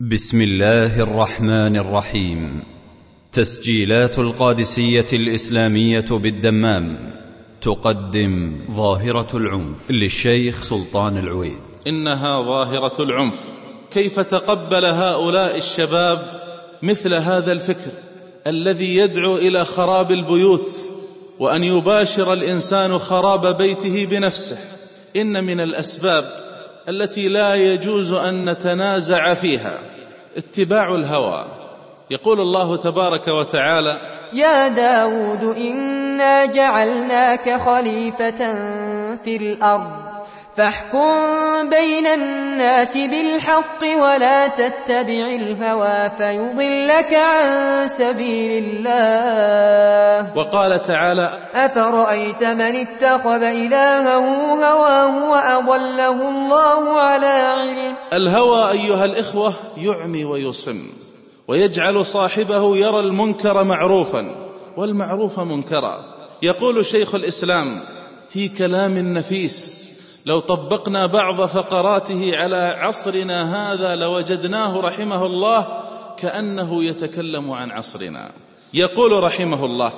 بسم الله الرحمن الرحيم. تسجيلات القادسية الإسلامية بالدمام. تقدم ظاهرة العنف للشيخ سلطان العويد. إنها ظاهرة العنف. كيف تقبل هؤلاء الشباب مثل هذا الفكر الذي يدعو إلى خراب البيوت وأن يباشر الإنسان خراب بيته بنفسه؟ إن من الأسباب التي لا يجوز أن نتنازع فيها اتباع الهوى. يقول الله تبارك وتعالى يا داود إنا جعلناك خليفة في الأرض. فاحكم بين الناس بالحق ولا تتبع الهوى فيضلك عن سبيل الله. وقال تعالى أفرأيت من اتخذ إلهه هواه وأضله الله على علم. الهوى أيها الإخوة يعمي ويصم ويجعل صاحبه يرى المنكر معروفا والمعروف منكرا. يقول شيخ الإسلام في كلام نفيس لو طبقنا بعض فقراته على عصرنا هذا لوجدناه رحمه الله كأنه يتكلم عن عصرنا. يقول رحمه الله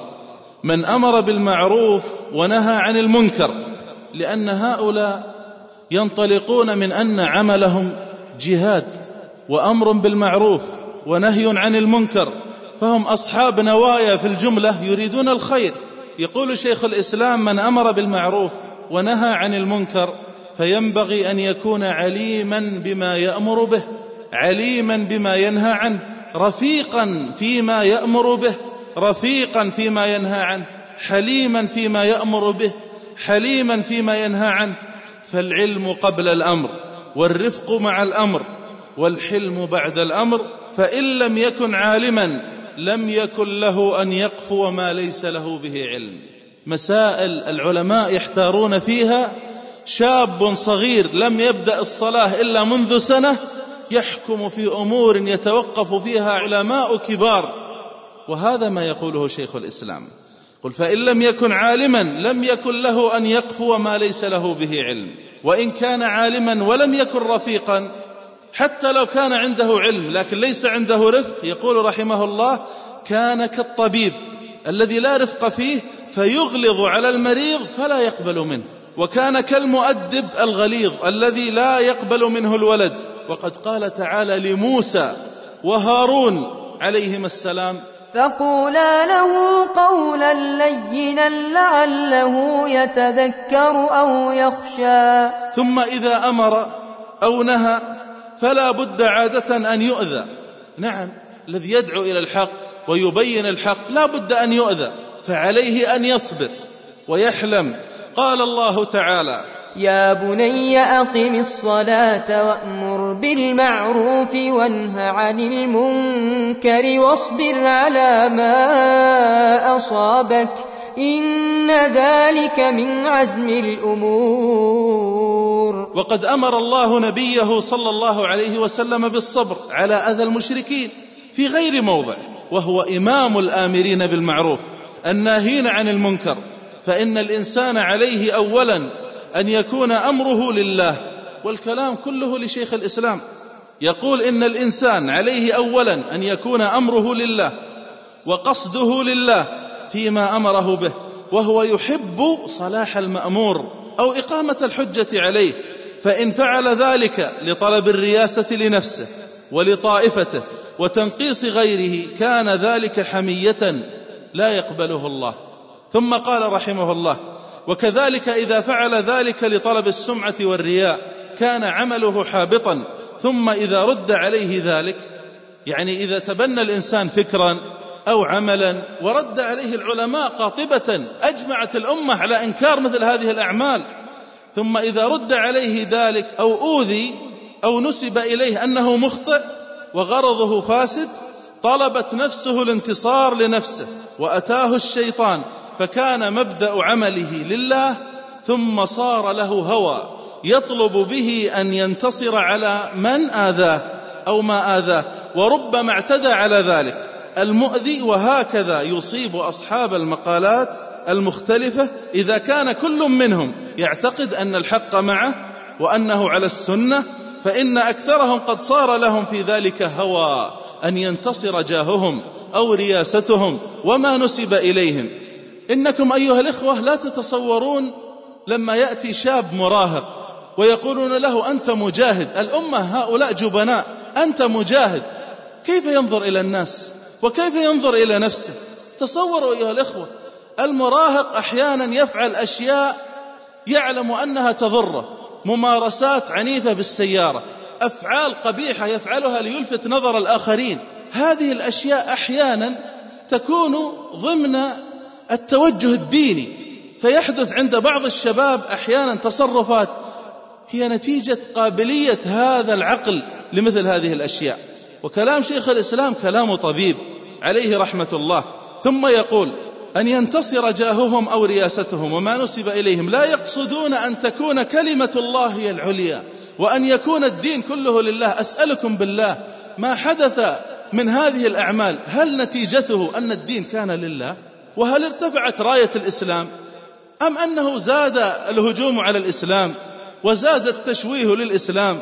من أمر بالمعروف ونهى عن المنكر لأن هؤلاء ينطلقون من أن عملهم جهاد وأمر بالمعروف ونهي عن المنكر فهم أصحاب نوايا في الجملة يريدون الخير. يقول شيخ الإسلام من أمر بالمعروف ونهى عن المنكر فينبغي أن يكون عليما بما يأمر به عليما بما ينهى عنه رفيقا فيما يأمر به رفيقا فيما ينهى عنه حليما فيما يأمر به حليما فيما ينهى عنه. فالعلم قبل الأمر والرفق مع الأمر والحلم بعد الأمر فإن لم يكن عالما لم يكن له أن يقفو ما ليس له به علم. مسائل العلماء يحتارون فيها. شاب صغير لم يبدأ الصلاة إلا منذ سنة يحكم في أمور يتوقف فيها علماء كبار. وهذا ما يقوله شيخ الإسلام. قل فإن لم يكن عالما لم يكن له أن يقفو ما ليس له به علم. وإن كان عالما ولم يكن رفيقا حتى لو كان عنده علم لكن ليس عنده رفق يقول رحمه الله كان كالطبيب الذي لا رفق فيه فيغلظ على المريض فلا يقبل منه. وكان كالمؤدب الغليظ الذي لا يقبل منه الولد. وقد قال تعالى لموسى وهارون عليهما السلام. فقولا له قولا لينا لعله يتذكر أو يخشى. ثم إذا أمر أو نهى فلا بد عادة أن يؤذى. نعم الذي يدعو إلى الحق ويبين الحق لا بد أن يؤذى. فعليه أن يصبر ويحلم. قال الله تعالى يا بني أقم الصلاة وأمر بالمعروف وانه عن المنكر واصبر على ما أصابك إن ذلك من عزم الأمور. وقد أمر الله نبيه صلى الله عليه وسلم بالصبر على أذى المشركين في غير موضع وهو إمام الآمرين بالمعروف. الناهين عن المنكر فإن الإنسان عليه أولا أن يكون أمره لله والكلام كله لشيخ الإسلام. يقول إن الإنسان عليه أولا أن يكون أمره لله وقصده لله فيما أمره به وهو يحب صلاح المأمور أو إقامة الحجة عليه فإن فعل ذلك لطلب الرياسة لنفسه ولطائفته وتنقيص غيره كان ذلك حمية لا يقبله الله. ثم قال رحمه الله وكذلك إذا فعل ذلك لطلب السمعة والرياء كان عمله حابطا ثم إذا رد عليه ذلك يعني إذا تبنى الإنسان فكرا أو عملا ورد عليه العلماء قاطبة أجمعت الأمة على إنكار مثل هذه الأعمال. ثم إذا رد عليه ذلك أو أوذي أو نسب إليه أنه مخطئ وغرضه فاسد طلبت نفسه الانتصار لنفسه وأتاه الشيطان فكان مبدأ عمله لله ثم صار له هوى يطلب به أن ينتصر على من آذاه أو ما آذاه وربما اعتدى على ذلك. المؤذي وهكذا يصيب أصحاب المقالات المختلفة إذا كان كل منهم يعتقد أن الحق معه وأنه على السنة فإن أكثرهم قد صار لهم في ذلك هوى أن ينتصر جاههم أو رياستهم وما نسب إليهم. إنكم أيها الإخوة لا تتصورون لما يأتي شاب مراهق ويقولون له أنت مجاهد الأمة هؤلاء جبناء أنت مجاهد. كيف ينظر إلى الناس؟ وكيف ينظر إلى نفسه؟ تصوروا أيها الإخوة المراهق أحيانا يفعل أشياء يعلم أنها تضره. ممارسات عنيفة بالسيارة أفعال قبيحة يفعلها ليلفت نظر الآخرين. هذه الأشياء أحيانا تكون ضمن التوجه الديني. فيحدث عند بعض الشباب أحيانا تصرفات هي نتيجة قابلية هذا العقل لمثل هذه الأشياء. وكلام شيخ الإسلام كلام طبيب عليه رحمة الله. ثم يقول أن ينتصر جاههم أو رياستهم وما نسب إليهم لا يقصدون أن تكون كلمة الله هي العليا وأن يكون الدين كله لله. أسألكم بالله ما حدث من هذه الأعمال؟ هل نتيجته أن الدين كان لله؟ وهل ارتفعت راية الإسلام؟ أم أنه زاد الهجوم على الإسلام وزاد التشويه للإسلام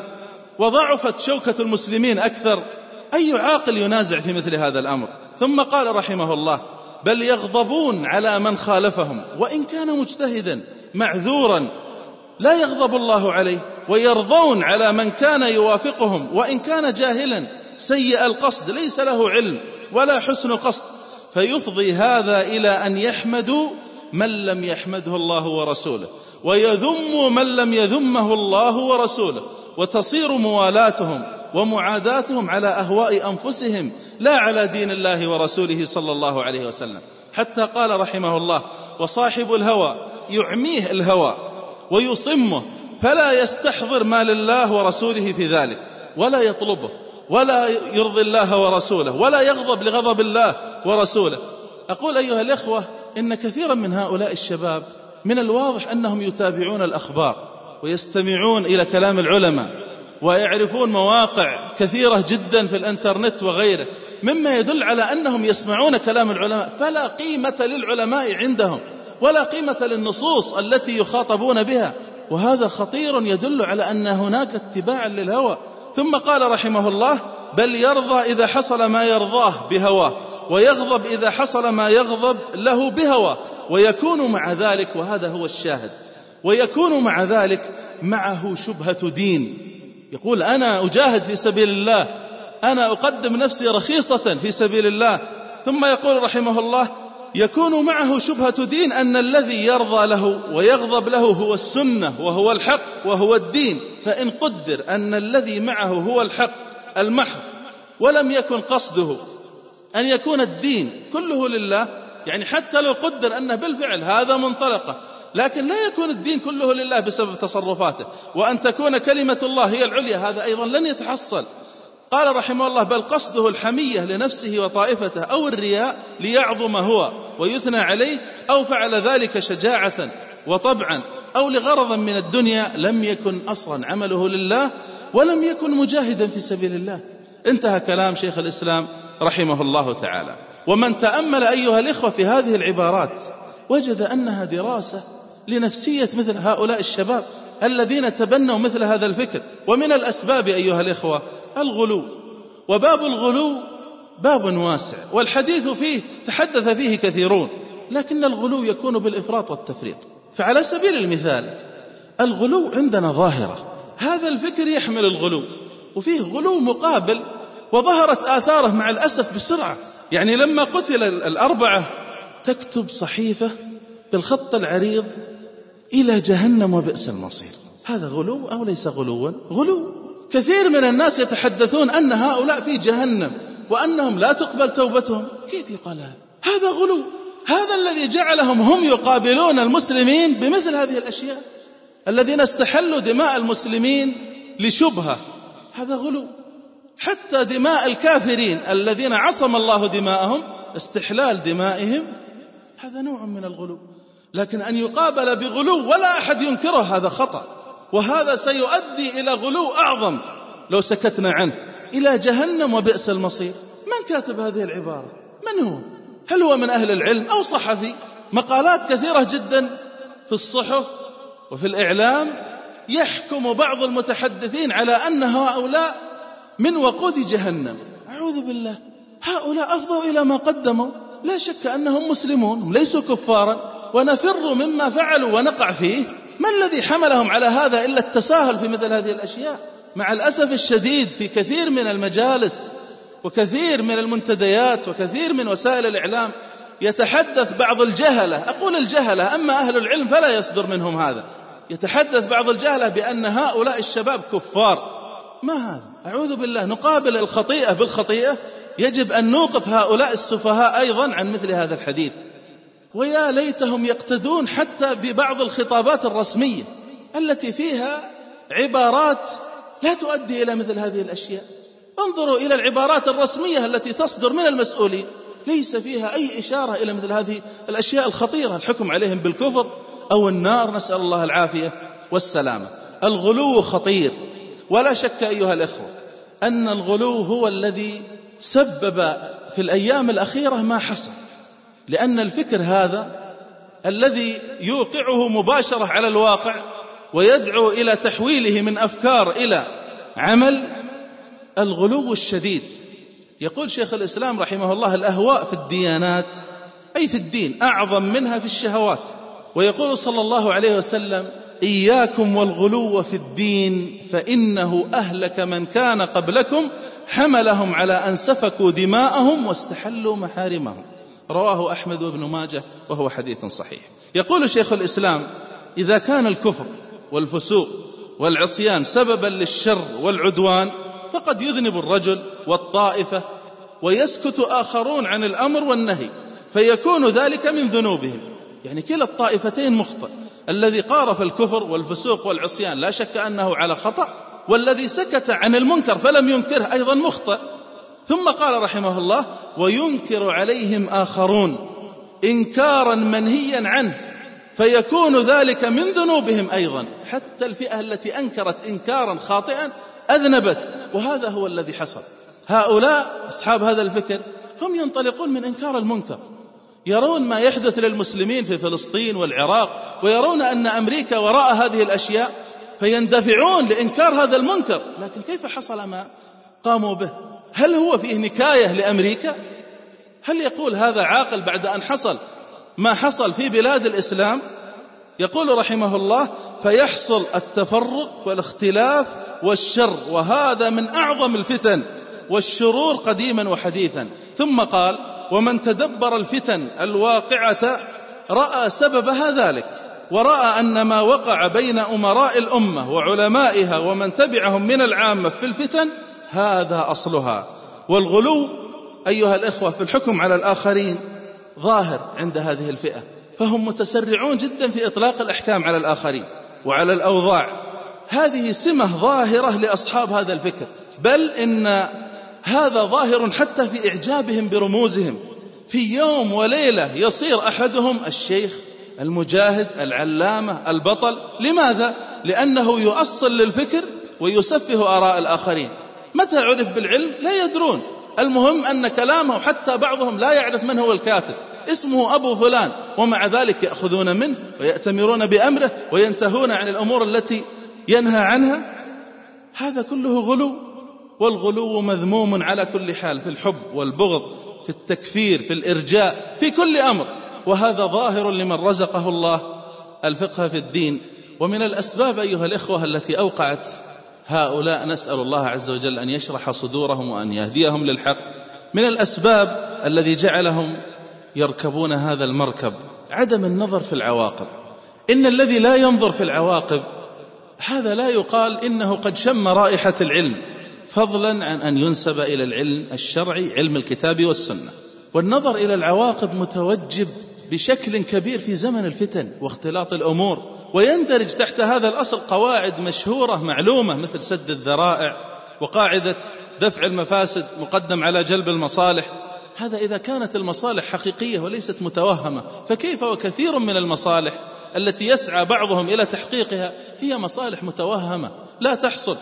وضعفت شوكة المسلمين أكثر؟ أي عاقل ينازع في مثل هذا الأمر؟ ثم قال رحمه الله بل يغضبون على من خالفهم وإن كان مجتهدا معذورا لا يغضب الله عليه ويرضون على من كان يوافقهم وإن كان جاهلا سيء القصد ليس له علم ولا حسن قصد. فيفضي هذا إلى أن يحمدوا من لم يحمده الله ورسوله ويذم من لم يذمه الله ورسوله. وتصير موالاتهم ومعاداتهم على أهواء أنفسهم لا على دين الله ورسوله صلى الله عليه وسلم. حتى قال رحمه الله وصاحب الهوى يعميه الهوى ويصمه فلا يستحضر ما لله ورسوله في ذلك ولا يطلبه ولا يرضي الله ورسوله ولا يغضب لغضب الله ورسوله. أقول أيها الإخوة إن كثيرا من هؤلاء الشباب من الواضح أنهم يتابعون الأخبار ويستمعون إلى كلام العلماء ويعرفون مواقع كثيرة جدا في الإنترنت وغيره مما يدل على أنهم يسمعون كلام العلماء. فلا قيمة للعلماء عندهم ولا قيمة للنصوص التي يخاطبون بها. وهذا خطير يدل على أن هناك اتباعا للهوى. ثم قال رحمه الله بل يرضى إذا حصل ما يرضاه بهواه ويغضب إذا حصل ما يغضب له بهواه ويكون مع ذلك. وهذا هو الشاهد. ويكون مع ذلك معه شبهة دين. يقول أنا أجاهد في سبيل الله أنا أقدم نفسي رخيصة في سبيل الله. ثم يقول رحمه الله يكون معه شبهة دين أن الذي يرضى له ويغضب له هو السنة وهو الحق وهو الدين. فإن قدر أن الذي معه هو الحق المحض ولم يكن قصده أن يكون الدين كله لله يعني حتى لو قدر أنه بالفعل هذا منطلقة لكن لا يكون الدين كله لله بسبب تصرفاته. وأن تكون كلمة الله هي العليا هذا أيضا لن يتحصل. قال رحمه الله بل قصده الحمية لنفسه وطائفته أو الرياء ليعظم هو ويثنى عليه أو فعل ذلك شجاعة وطبعا أو لغرض من الدنيا لم يكن أصلا عمله لله ولم يكن مجاهدا في سبيل الله. انتهى كلام شيخ الإسلام رحمه الله تعالى. ومن تأمل أيها الإخوة في هذه العبارات وجد أنها دراسة لنفسية مثل هؤلاء الشباب الذين تبنوا مثل هذا الفكر. ومن الأسباب أيها الإخوة الغلو. وباب الغلو باب واسع والحديث فيه تحدث فيه كثيرون لكن الغلو يكون بالإفراط والتفريط. فعلى سبيل المثال الغلو عندنا ظاهرة. هذا الفكر يحمل الغلو وفيه غلو مقابل وظهرت آثاره مع الأسف بسرعة. يعني لما قتل الأربعة تكتب صحيفة بالخط العريض إلى جهنم وبئس المصير. هذا غلو أو ليس غلوا غلو. كثير من الناس يتحدثون أن هؤلاء في جهنم وأنهم لا تقبل توبتهم. كيف يقال هذا؟ هذا غلو. هذا الذي جعلهم هم يقابلون المسلمين بمثل هذه الأشياء. الذين استحلوا دماء المسلمين لشبهة. هذا غلو. حتى دماء الكافرين الذين عصم الله دماءهم استحلال دمائهم هذا نوع من الغلو. لكن أن يقابل بغلو ولا أحد ينكره هذا خطأ. وهذا سيؤدي إلى غلو أعظم. لو سكتنا عنه. إلى جهنم وبئس المصير. من كاتب هذه العبارة؟ من هو؟ هل هو من أهل العلم أو صحفي؟ مقالات كثيرة جدا في الصحف وفي الإعلام يحكم بعض المتحدثين على أن هؤلاء من وقود جهنم. أعوذ بالله. هؤلاء أفضوا إلى ما قدموا. لا شك أنهم مسلمون هم ليسوا كفارا. ونفر مما فعلوا ونقع فيه. ما الذي حملهم على هذا إلا التساهل في مثل هذه الأشياء؟ مع الأسف الشديد في كثير من المجالس وكثير من المنتديات وكثير من وسائل الإعلام يتحدث بعض الجهلة. أقول الجهلة أما أهل العلم فلا يصدر منهم هذا. يتحدث بعض الجهلة بأن هؤلاء الشباب كفار. ما هذا؟ أعوذ بالله نقابل الخطيئة بالخطيئة يجب أن نوقف هؤلاء السفهاء أيضا عن مثل هذا الحديث. ويا ليتهم يقتدون حتى ببعض الخطابات الرسمية التي فيها عبارات لا تؤدي إلى مثل هذه الأشياء. انظروا إلى العبارات الرسمية التي تصدر من المسؤولين. ليس فيها أي إشارة إلى مثل هذه الأشياء الخطيرة. الحكم عليهم بالكفر أو النار. نسأل الله العافية والسلامة. الغلو خطير. ولا شك أيها الإخوة أن الغلو هو الذي سبب في الأيام الأخيرة ما حصل لأن الفكر هذا الذي يوقعه مباشرة على الواقع ويدعو إلى تحويله من أفكار إلى عمل الغلو الشديد. يقول شيخ الإسلام رحمه الله الأهواء في الديانات أي في الدين أعظم منها في الشهوات. ويقول صلى الله عليه وسلم إياكم والغلو في الدين فإنه أهلك من كان قبلكم حملهم على أن سفكوا دماءهم واستحلوا محارمهم. رواه أحمد وابن ماجه وهو حديث صحيح. يقول شيخ الإسلام إذا كان الكفر والفسوق والعصيان سببا للشر والعدوان فقد يذنب الرجل والطائفة ويسكت آخرون عن الأمر والنهي فيكون ذلك من ذنوبهم. يعني كلا الطائفتين مخطئ. الذي قارف الكفر والفسوق والعصيان لا شك أنه على خطأ والذي سكت عن المنكر فلم ينكره أيضا مخطئ. ثم قال رحمه الله وينكر عليهم آخرون إنكارا منهيا عنه فيكون ذلك من ذنوبهم أيضا. حتى الفئة التي أنكرت إنكارا خاطئا أذنبت وهذا هو الذي حصل. هؤلاء أصحاب هذا الفكر هم ينطلقون من إنكار المنكر. يرون ما يحدث للمسلمين في فلسطين والعراق ويرون أن أمريكا وراء هذه الأشياء فيندفعون لإنكار هذا المنكر. لكن كيف حصل ما قاموا به؟ هل هو فيه نكاية لأمريكا؟ هل يقول هذا عاقل بعد أن حصل ما حصل في بلاد الإسلام؟ يقول رحمه الله فيحصل التفرق والاختلاف والشر وهذا من أعظم الفتن والشرور قديما وحديثا. ثم قال ومن تدبر الفتن الواقعة رأى سببها ذلك. ورأى أن ما وقع بين أمراء الأمة وعلمائها ومن تبعهم من العامة في الفتن هذا أصلها. والغلو أيها الإخوة في الحكم على الآخرين ظاهر عند هذه الفئة فهم متسرعون جدا في إطلاق الأحكام على الآخرين وعلى الأوضاع. هذه سمة ظاهرة لأصحاب هذا الفكر بل إن هذا ظاهر حتى في إعجابهم برموزهم. في يوم وليلة يصير أحدهم الشيخ المجاهد العلامة البطل. لماذا؟ لأنه يؤصل للفكر ويسفه آراء الآخرين. متى عرف بالعلم؟ لا يدرون. المهم أن كلامه حتى بعضهم لا يعرف من هو الكاتب. اسمه أبو فلان ومع ذلك يأخذون منه ويأتمرون بأمره وينتهون عن الأمور التي ينهى عنها. هذا كله غلو والغلو مذموم على كل حال في الحب والبغض في التكفير في الإرجاء في كل أمر. وهذا ظاهر لمن رزقه الله الفقه في الدين. ومن الأسباب أيها الإخوة التي أوقعت هؤلاء نسأل الله عز وجل أن يشرح صدورهم وأن يهديهم للحق. من الأسباب الذي جعلهم يركبون هذا المركب عدم النظر في العواقب. إن الذي لا ينظر في العواقب هذا لا يقال إنه قد شم رائحة العلم فضلا عن أن ينسب إلى العلم الشرعي علم الكتاب والسنة. والنظر إلى العواقب متوجب بشكل كبير في زمن الفتن واختلاط الأمور ويندرج تحت هذا الأصل قواعد مشهورة معلومة مثل سد الذرائع وقاعدة دفع المفاسد مقدم على جلب المصالح. هذا إذا كانت المصالح حقيقية وليست متوهمة فكيف وكثير من المصالح التي يسعى بعضهم إلى تحقيقها هي مصالح متوهمة لا تحصل.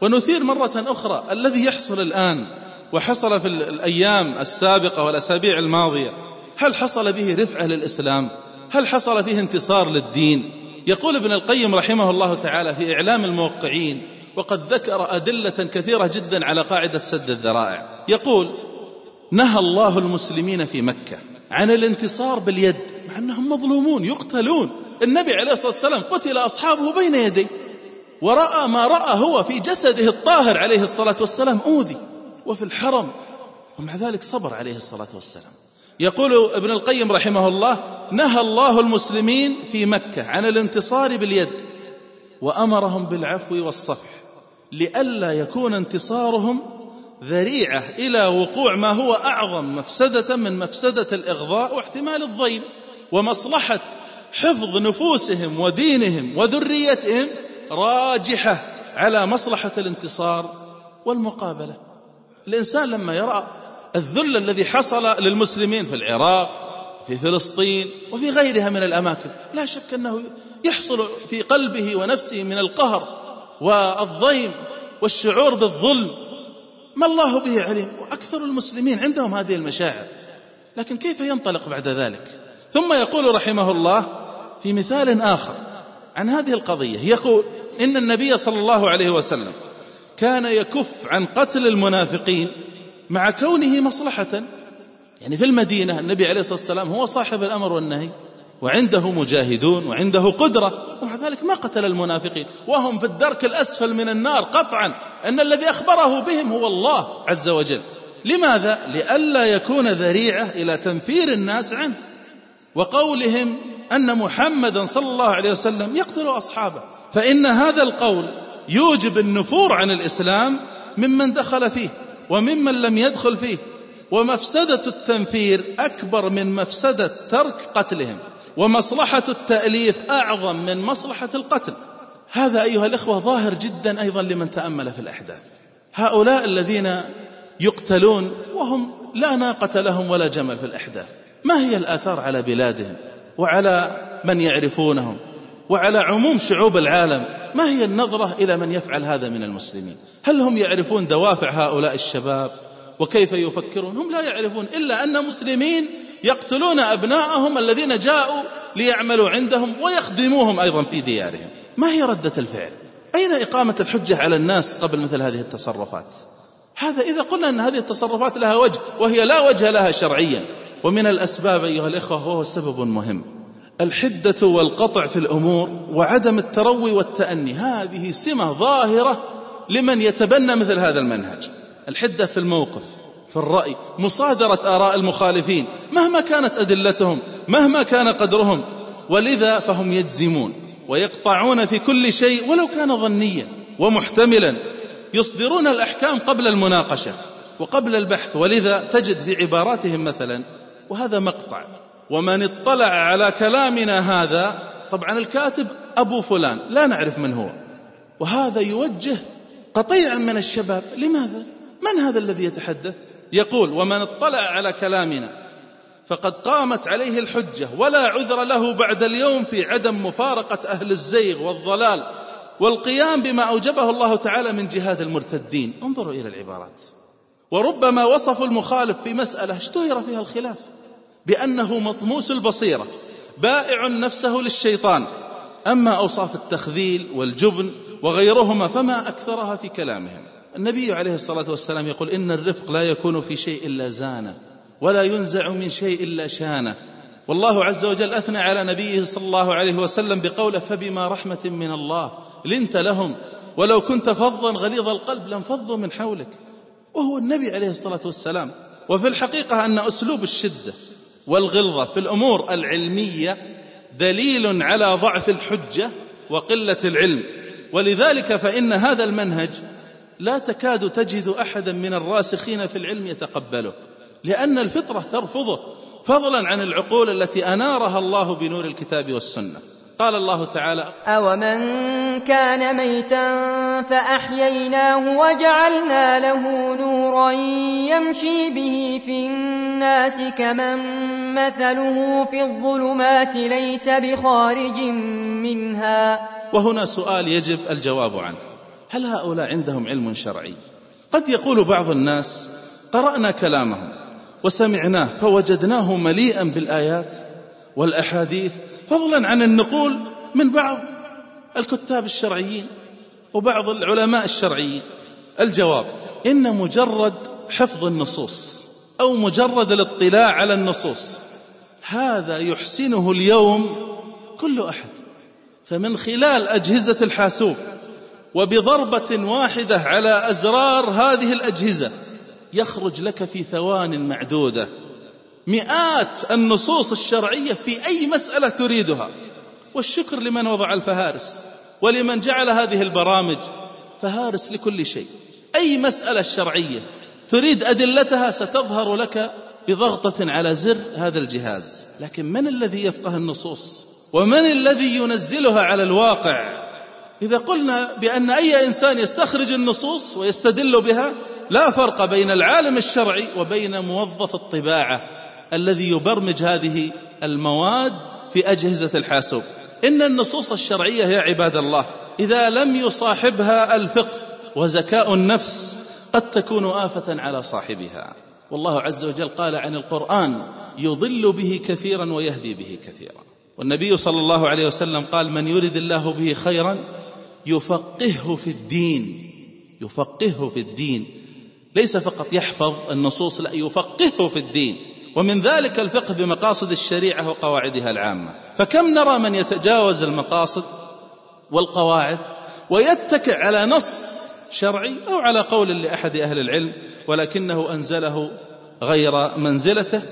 ونثير مرة أخرى الذي يحصل الآن وحصل في الأيام السابقة والأسابيع الماضية هل حصل به رفعة للإسلام؟ هل حصل فيه انتصار للدين؟ يقول ابن القيم رحمه الله تعالى في إعلام الموقعين وقد ذكر أدلة كثيرة جدا على قاعدة سد الذرائع يقول نهى الله المسلمين في مكة عن الانتصار باليد مع أنهم مظلومون يقتلون. النبي عليه الصلاة والسلام قتل أصحابه بين يديه ورأى ما رأى هو في جسده الطاهر عليه الصلاة والسلام أوذي وفي الحرم ومع ذلك صبر عليه الصلاة والسلام يقول ابن القيم رحمه الله نهى الله المسلمين في مكة عن الانتصار باليد وأمرهم بالعفو والصفح لئلا يكون انتصارهم ذريعة إلى وقوع ما هو أعظم مفسدة من مفسدة الإغضاء واحتمال الضيم ومصلحة حفظ نفوسهم ودينهم وذريتهم راجحة على مصلحة الانتصار والمقابلة. الإنسان لما يرى الذل الذي حصل للمسلمين في العراق في فلسطين وفي غيرها من الأماكن. لا شك أنه يحصل في قلبه ونفسه من القهر والضيم والشعور بالظلم. ما الله به عليم وأكثر المسلمين عندهم هذه المشاعر. لكن كيف ينطلق بعد ذلك؟ ثم يقول رحمه الله في مثال آخر عن هذه القضية. يقول إن النبي صلى الله عليه وسلم كان يكف عن قتل المنافقين مع كونه مصلحة. يعني في المدينة النبي عليه الصلاة والسلام هو صاحب الأمر والنهي وعنده مجاهدون وعنده قدرة ومع ذلك ما قتل المنافقين. وهم في الدرك الأسفل من النار قطعا أن الذي أخبره بهم هو الله عز وجل. لماذا؟ لئلا يكون ذريعة إلى تنفير الناس عنه. وقولهم أن محمدا صلى الله عليه وسلم يقتل أصحابه. فإن هذا القول يوجب النفور عن الإسلام ممن دخل فيه. وممن لم يدخل فيه. ومفسدة التنفير أكبر من مفسدة ترك قتلهم. ومصلحة التأليف أعظم من مصلحة القتل. هذا أيها الإخوة ظاهر جدا أيضا لمن تأمل في الأحداث. هؤلاء الذين يقتلون وهم لا ناقة لهم ولا جمل في الأحداث. ما هي الآثار على بلادهم وعلى من يعرفونهم؟ وعلى عموم شعوب العالم ما هي النظرة إلى من يفعل هذا من المسلمين؟ هل هم يعرفون دوافع هؤلاء الشباب؟ وكيف يفكرون؟ هم لا يعرفون إلا أن مسلمين يقتلون أبناءهم الذين جاءوا ليعملوا عندهم ويخدموهم أيضا في ديارهم. ما هي ردة الفعل؟ أين إقامة الحجة على الناس قبل مثل هذه التصرفات؟ هذا إذا قلنا أن هذه التصرفات لها وجه وهي لا وجه لها شرعيا. ومن الأسباب أيها الإخوة وهو سبب مهم. الحدة والقطع في الأمور وعدم التروي والتأني. هذه سمة ظاهرة لمن يتبنى مثل هذا المنهج. الحدة في الموقف في الرأي مصادرة آراء المخالفين مهما كانت أدلتهم مهما كان قدرهم. ولذا فهم يجزمون ويقطعون في كل شيء ولو كان ظنيا ومحتملا يصدرون الأحكام قبل المناقشة وقبل البحث. ولذا تجد في عباراتهم مثلا وهذا مقطع ومن اطلع على كلامنا هذا طبعا الكاتب أبو فلان لا نعرف من هو. وهذا يوجه قطيعا من الشباب لماذا؟ من هذا الذي يتحدث؟ يقول ومن اطلع على كلامنا فقد قامت عليه الحجة ولا عذر له بعد اليوم في عدم مفارقة أهل الزيغ والضلال والقيام بما أوجبه الله تعالى من جهاد المرتدين. انظروا إلى العبارات. وربما وصفوا المخالف في مسألة. اشتهر فيها الخلاف. بأنه مطموس البصيرة بائع نفسه للشيطان. أما أوصاف التخذيل والجبن وغيرهما فما أكثرها في كلامهم. النبي عليه الصلاة والسلام يقول إن الرفق لا يكون في شيء إلا زانة ولا ينزع من شيء إلا شانة. والله عز وجل أثنى على نبيه صلى الله عليه وسلم بقوله فبما رحمة من الله لنت لهم ولو كنت فظا غليظ القلب لانفضوا من حولك. وهو النبي عليه الصلاة والسلام. وفي الحقيقة أن أسلوب الشدة والغلظة في الأمور العلمية دليل على ضعف الحجة وقلة العلم. ولذلك فإن هذا المنهج لا تكاد تجد أحدا من الراسخين في العلم يتقبله لأن الفطرة ترفضه فضلا عن العقول التي أنارها الله بنور الكتاب والسنة. قال الله تعالى أومن كان ميتا فأحييناه وجعلنا له نورا يمشي به في الناس كمن مثله في الظلمات ليس بخارج منها وهنا سؤال يجب الجواب عنه. هل هؤلاء عندهم علم شرعي؟ قد يقول بعض الناس قرأنا كلامهم وسمعناه فوجدناه مليئا بالآيات. والأحاديث فضلا عن أن نقول من بعض الكتاب الشرعيين وبعض العلماء الشرعيين. الجواب إن مجرد حفظ النصوص أو مجرد الاطلاع على النصوص هذا يحسنه اليوم كل أحد. فمن خلال أجهزة الحاسوب وبضربة واحدة على أزرار هذه الأجهزة يخرج لك في ثوان معدودة. مئات النصوص الشرعية في أي مسألة تريدها. والشكر لمن وضع الفهارس ولمن جعل هذه البرامج فهارس لكل شيء. أي مسألة شرعية تريد أدلتها ستظهر لك بضغطة على زر هذا الجهاز. لكن من الذي يفقه النصوص؟ ومن الذي ينزلها على الواقع؟ إذا قلنا بأن أي إنسان يستخرج النصوص ويستدل بها لا فرق بين العالم الشرعي وبين موظف الطباعة. الذي يبرمج هذه المواد في أجهزة الحاسوب. إن النصوص الشرعية يا عباد الله إذا لم يصاحبها الفقه وزكاء النفس قد تكون آفة على صاحبها. والله عز وجل قال عن القرآن يضل به كثيرا ويهدي به كثيرا. والنبي صلى الله عليه وسلم قال من يرد الله به خيرا يفقهه في الدين يفقهه في الدين. ليس فقط يحفظ النصوص لا يفقهه في الدين. ومن ذلك الفقه بمقاصد الشريعة وقواعدها العامة. فكم نرى من يتجاوز المقاصد والقواعد ويتكئ على نص شرعي أو على قول لأحد أهل العلم ولكنه أنزله غير منزلته؟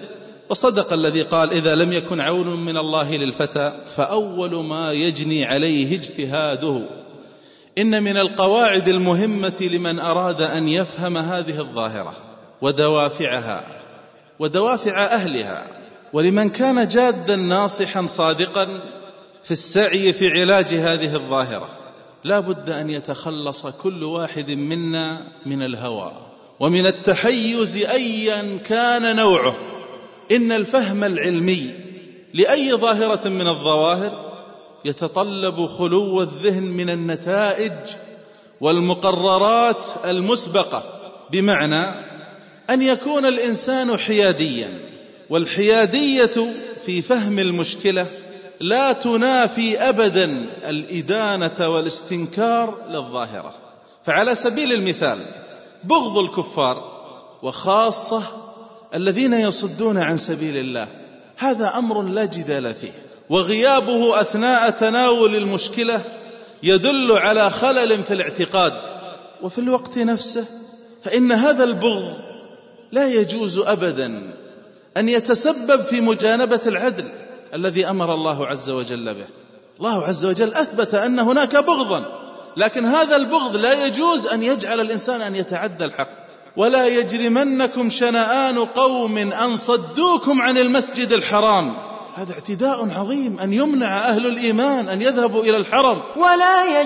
وصدق الذي قال إذا لم يكن عون من الله للفتى فأول ما يجني عليه اجتهاده. إن من القواعد المهمة لمن أراد أن يفهم هذه الظاهرة ودوافعها. ودوافع أهلها ولمن كان جادا ناصحا صادقا في السعي في علاج هذه الظاهرة لا بد أن يتخلص كل واحد منا من الهوى ومن التحيز أيا كان نوعه. إن الفهم العلمي لأي ظاهرة من الظواهر يتطلب خلو الذهن من النتائج والمقررات المسبقة بمعنى أن يكون الإنسان حياديا والحيادية في فهم المشكلة لا تنافي أبدا الإدانة والاستنكار للظاهرة. فعلى سبيل المثال بغض الكفار وخاصة الذين يصدون عن سبيل الله هذا أمر لا جدال فيه. وغيابه أثناء تناول المشكلة يدل على خلل في الاعتقاد. وفي الوقت نفسه فإن هذا البغض لا يجوز أبدا أن يتسبب في مجانبة العدل الذي أمر الله عز وجل به. الله عز وجل أثبت أن هناك بغضا لكن هذا البغض لا يجوز أن يجعل الإنسان أن يتعدى الحق. ولا يجرمنكم شنآن قوم أن صدوكم عن المسجد الحرام. هذا اعتداء عظيم أن يمنع أهل الإيمان أن يذهبوا إلى الحرم. ولا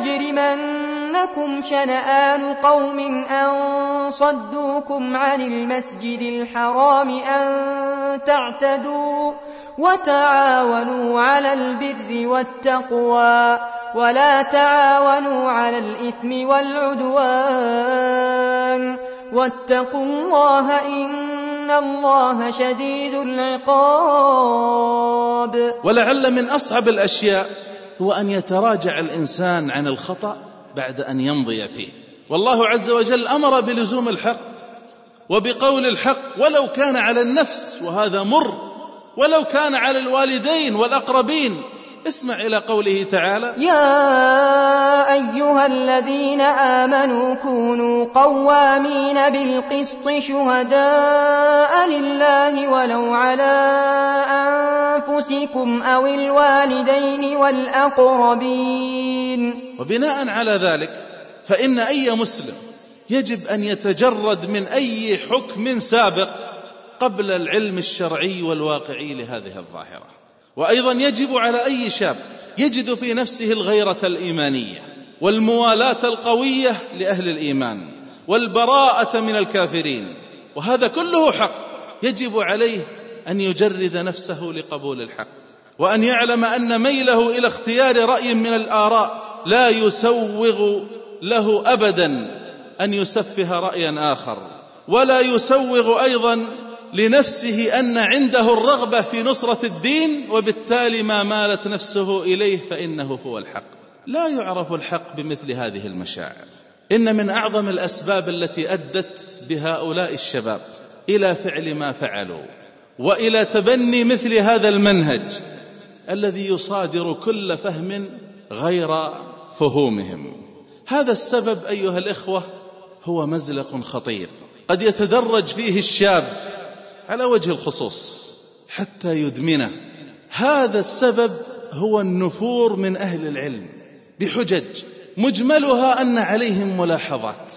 يجرمنكم شنآن قوم أن صدوكم عن المسجد الحرام أن تعتدوا وتعاونوا على البر والتقوى ولا تعاونوا على الإثم والعدوان واتقوا الله إن الله شديد العقاب ولعل من أصعب الأشياء هو أن يتراجع الإنسان عن الخطأ بعد أن يمضي فيه. والله عز وجل أمر بلزوم الحق وبقول الحق ولو كان على النفس وهذا مر ولو كان على الوالدين والأقربين اسمع إلى قوله تعالى. يا أيها الذين آمنوا كونوا قوامين بالقسط شهداء لله ولو على أنفسكم أو الوالدين والأقربين. وبناء على ذلك فإن أي مسلم يجب أن يتجرد من أي حكم سابق قبل العلم الشرعي والواقعي لهذه الظاهرة. وأيضا يجب على أي شاب يجد في نفسه الغيرة الإيمانية والموالاة القوية لأهل الإيمان والبراءة من الكافرين وهذا كله حق. يجب عليه أن يجرد نفسه لقبول الحق وأن يعلم أن ميله إلى اختيار رأي من الآراء لا يسوغ له أبدا أن يسفه رأيا آخر ولا يسوغ أيضا لنفسه أن عنده الرغبة في نصرة الدين وبالتالي ما مالت نفسه إليه فإنه هو الحق. لا يعرف الحق بمثل هذه المشاعر. إن من أعظم الأسباب التي أدت بهؤلاء الشباب إلى فعل ما فعلوا وإلى تبني مثل هذا المنهج الذي يصادر كل فهم غير فهومهم. هذا السبب أيها الإخوة هو مزلق خطير. قد يتدرج فيه الشاب على وجه الخصوص حتى يدمنه. هذا السبب هو النفور من أهل العلم بحجج مجملها أن عليهم ملاحظات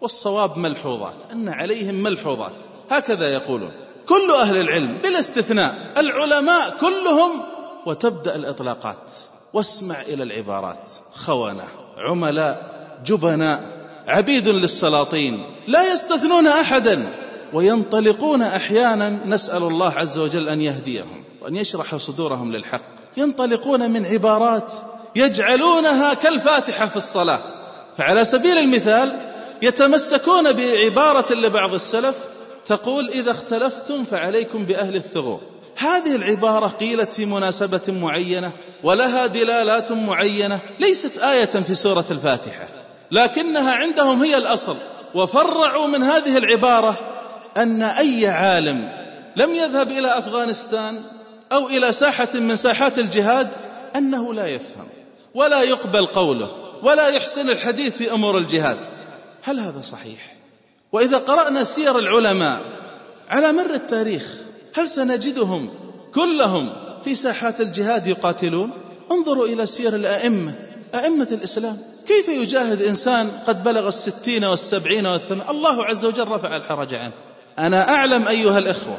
والصواب ملحوظات أن عليهم ملحوظات. هكذا يقولون. كل أهل العلم بلا استثناء العلماء كلهم وتبدأ الإطلاقات. واسمع إلى العبارات. خونه عملاء جبناء عبيد للسلاطين لا يستثنون احدا. وينطلقون أحيانا نسأل الله عز وجل أن يهديهم وأن يشرح صدورهم للحق. ينطلقون من عبارات يجعلونها كالفاتحة في الصلاة. فعلى سبيل المثال يتمسكون بعبارة لبعض السلف تقول إذا اختلفتم فعليكم بأهل الثغور. هذه العبارة قيلت في مناسبة معينة ولها دلالات معينة ليست آية في سورة الفاتحة لكنها عندهم هي الأصل. وفرعوا من هذه العبارة أن أي عالم لم يذهب إلى أفغانستان أو إلى ساحة من ساحات الجهاد أنه لا يفهم ولا يقبل قوله ولا يحسن الحديث في أمور الجهاد. هل هذا صحيح؟ وإذا قرأنا سير العلماء على مر التاريخ هل سنجدهم كلهم في ساحات الجهاد يقاتلون؟ انظروا إلى سير الأئمة أئمة الإسلام. كيف يجاهد إنسان قد بلغ الستين والسبعين والثمانين؟ الله عز وجل رفع الحرج عنه. أنا أعلم أيها الإخوة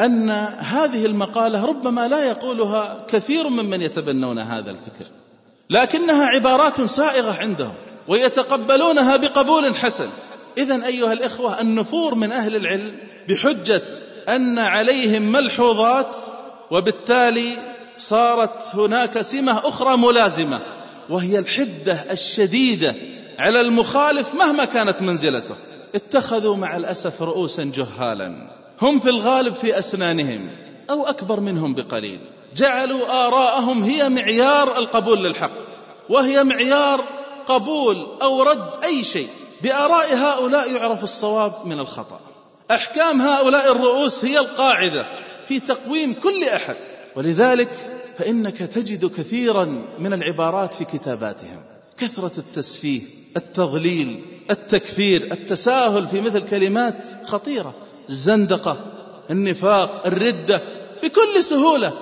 أن هذه المقالة ربما لا يقولها كثير ممن يتبنون هذا الفكر لكنها عبارات سائغة عندهم ويتقبلونها بقبول حسن. اذا أيها الإخوة النفور من أهل العلم بحجة أن عليهم ملحوظات وبالتالي صارت هناك سمة أخرى ملازمة وهي الحدة الشديدة على المخالف مهما كانت منزلته. اتخذوا مع الأسف رؤوسا جهالا. هم في الغالب في أسنانهم أو أكبر منهم بقليل. جعلوا آراءهم هي معيار القبول للحق وهي معيار قبول أو رد أي شيء. بآراء هؤلاء يعرف الصواب من الخطأ. أحكام هؤلاء الرؤوس هي القاعدة في تقويم كل أحد. ولذلك فإنك تجد كثيرا من العبارات في كتاباتهم. كثرة التسفيه التضليل التكفير التساهل في مثل كلمات خطيرة. الزندقة النفاق الردة بكل سهولة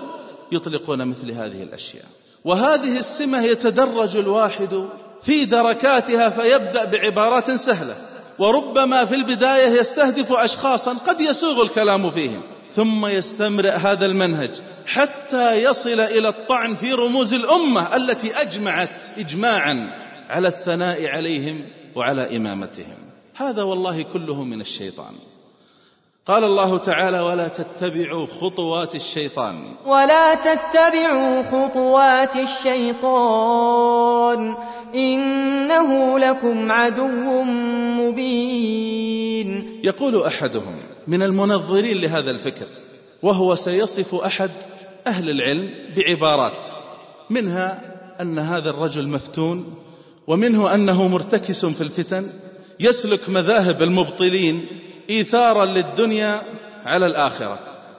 يطلقون مثل هذه الأشياء. وهذه السمة يتدرج الواحد في دركاتها فيبدأ بعبارات سهلة. وربما في البداية يستهدف اشخاصا قد يسوغ الكلام فيهم. ثم يستمرئ هذا المنهج حتى يصل إلى الطعن في رموز الأمة التي أجمعت اجماعا على الثناء عليهم وعلى إمامتهم. هذا والله كله من الشيطان. قال الله تعالى ولا تتبعوا خطوات الشيطان. ولا تتبعوا خطوات الشيطان. إنه لكم عدو مبين. يقول أحدهم من المنظرين لهذا الفكر وهو سيصف أحد أهل العلم بعبارات منها أن هذا الرجل مفتون ومنه أنه مرتكس في الفتن يسلك مذاهب المبطلين إيثارا للدنيا على الآخرة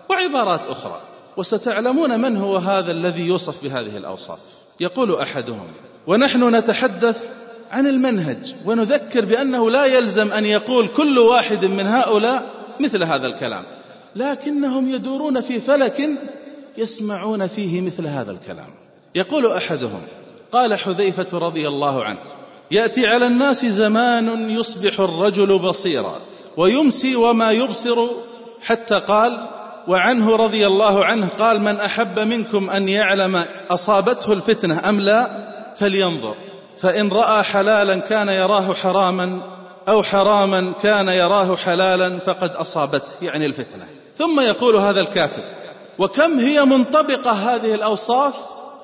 وعبارات أخرى. وستعلمون من هو هذا الذي يوصف بهذه الأوصاف. يقول أحدهم ونحن نتحدث عن المنهج ونذكر بأنه لا يلزم أن يقول كل واحد من هؤلاء مثل هذا الكلام لكنهم يدورون في فلك يسمعون فيه مثل هذا الكلام. يقول أحدهم قال حذيفة رضي الله عنه يأتي على الناس زمان يصبح الرجل بصيرا ويمسي وما يبصر. حتى قال وعنه رضي الله عنه قال من أحب منكم أن يعلم أصابته الفتنة أم لا فلينظر فإن رأى حلالا كان يراه حراما أو حراما كان يراه حلالا فقد أصابته. يعني الفتنة. ثم يقول هذا الكاتب وكم هي منطبقة هذه الأوصاف؟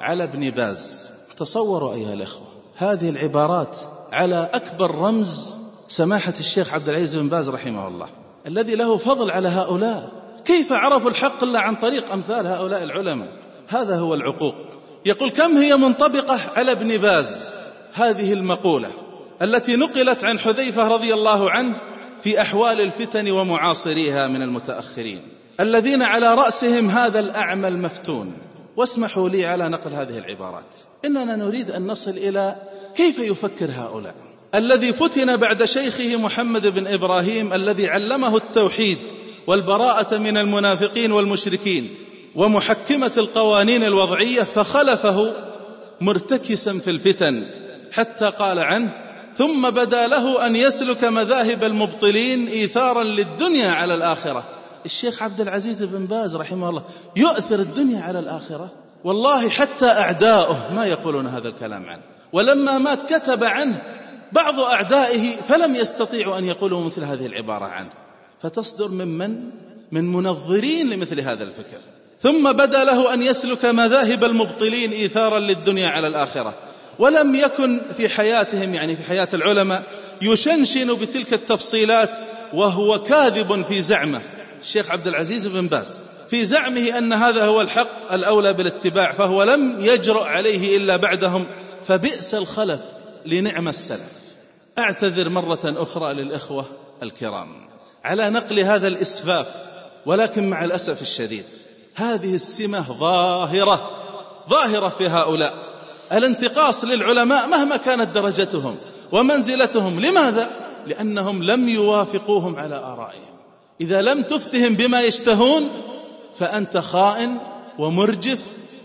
على ابن باز. تصوروا أيها الإخوة هذه العبارات على أكبر رمز سماحة الشيخ عبد العزيز بن باز رحمه الله الذي له فضل على هؤلاء. كيف عرفوا الحق إلا عن طريق أمثال هؤلاء العلماء؟ هذا هو العقوق. يقول كم هي منطبقة على ابن باز؟ هذه المقولة التي نقلت عن حذيفة رضي الله عنه في أحوال الفتن ومعاصريها من المتأخرين الذين على رأسهم هذا الأعمى المفتون. واسمحوا لي على نقل هذه العبارات. إننا نريد أن نصل إلى كيف يفكر هؤلاء. الذي فتن بعد شيخه محمد بن إبراهيم الذي علمه التوحيد والبراءة من المنافقين والمشركين ومحكمة القوانين الوضعية فخلفه مرتكسا في الفتن حتى قال عنه ثم بدا له أن يسلك مذاهب المبطلين إيثارا للدنيا على الآخرة. الشيخ عبد العزيز بن باز رحمه الله يؤثر الدنيا على الآخرة. والله حتى أعداؤه ما يقولون هذا الكلام عنه. ولما مات كتب عنه بعض أعدائه فلم يستطيعوا أن يقولوا مثل هذه العبارة عنه. فتصدر ممن من منظرين لمثل هذا الفكر. ثم بدا له أن يسلك مذاهب المبطلين إيثارا للدنيا على الآخرة. ولم يكن في حياتهم يعني في حياة العلماء يشنشن بتلك التفصيلات وهو كاذب في زعمه. الشيخ عبد العزيز بن باز في زعمه أن هذا هو الحق الأولى بالاتباع فهو لم يجرؤ عليه إلا بعدهم فبئس الخلف لنعم السلف. أعتذر مرة أخرى للإخوة الكرام. على نقل هذا الإسفاف ولكن مع الأسف الشديد هذه السمة ظاهرة ظاهرة في هؤلاء. الانتقاص للعلماء مهما كانت درجتهم ومنزلتهم لماذا؟ لأنهم لم يوافقوهم على آرائهم. إذا لم تفتهم بما يشتهون فأنت خائن ومرجف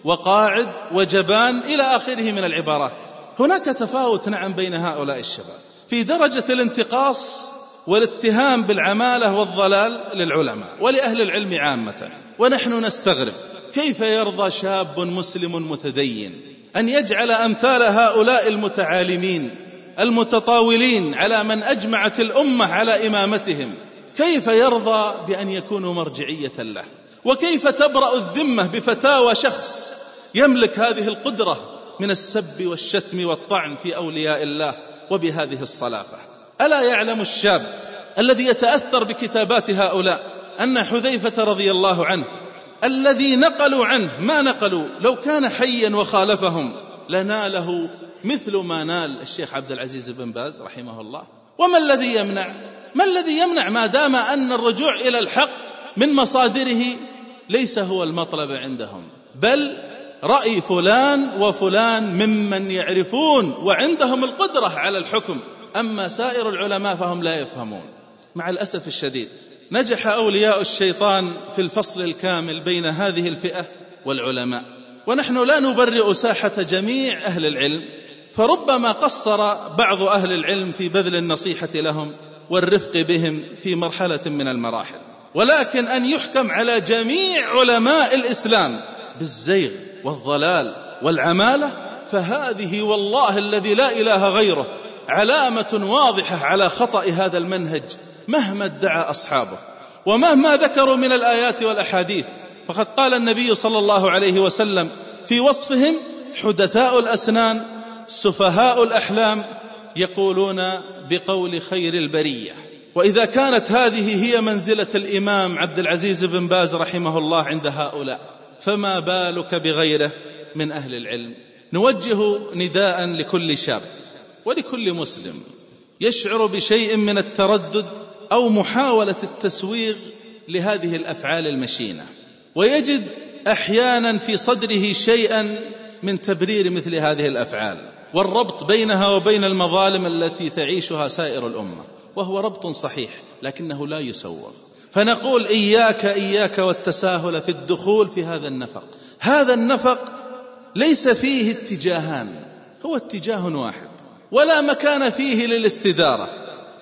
وقاعد وجبان إلى آخره من العبارات. هناك تفاوت نعم بين هؤلاء الشباب. في درجة الانتقاص والاتهام بالعمالة والضلال للعلماء ولأهل العلم عامة. ونحن نستغرب كيف يرضى شاب مسلم متدين أن يجعل أمثال هؤلاء المتعالمين المتطاولين على من أجمعت الأمة على إمامتهم كيف يرضى بأن يكونوا مرجعية له؟ وكيف تبرأ الذمة بفتاوى شخص يملك هذه القدرة من السب والشتم والطعن في أولياء الله وبهذه الصلافة؟ ألا يعلم الشاب الذي يتأثر بكتابات هؤلاء أن حذيفة رضي الله عنه الذي نقلوا عنه ما نقلوا؟ لو كان حيا وخالفهم لناله مثل ما نال الشيخ عبد العزيز بن باز رحمه الله. وما الذي يمنع؟ ما الذي يمنع ما دام أن الرجوع إلى الحق من مصادره ليس هو المطلب عندهم؟ بل رأي فلان وفلان ممن يعرفون وعندهم القدرة على الحكم. أما سائر العلماء فهم لا يفهمون. مع الأسف الشديد نجح أولياء الشيطان في الفصل الكامل بين هذه الفئة والعلماء. ونحن لا نبرئ ساحة جميع أهل العلم فربما قصر بعض أهل العلم في بذل النصيحة لهم. والرفق بهم في مرحلة من المراحل. ولكن أن يحكم على جميع علماء الإسلام بالزيغ والضلال والعمالة فهذه والله الذي لا إله غيره علامة واضحة على خطأ هذا المنهج مهما ادعى أصحابه. ومهما ذكروا من الآيات والأحاديث فقد قال النبي صلى الله عليه وسلم في وصفهم حدثاء الأسنان سفهاء الأحلام يقولون بقول خير البرية. وإذا كانت هذه هي منزلة الإمام عبد العزيز بن باز رحمه الله عند هؤلاء فما بالك بغيره من أهل العلم؟ نوجه نداء لكل شاب ولكل مسلم يشعر بشيء من التردد أو محاولة التسويغ لهذه الأفعال المشينة. ويجد أحيانا في صدره شيئا من تبرير مثل هذه الأفعال. والربط بينها وبين المظالم التي تعيشها سائر الأمة وهو ربط صحيح لكنه لا يسوغ فنقول إياك إياك والتساهل في الدخول في هذا النفق. هذا النفق ليس فيه اتجاهان هو اتجاه واحد ولا مكان فيه للاستدارة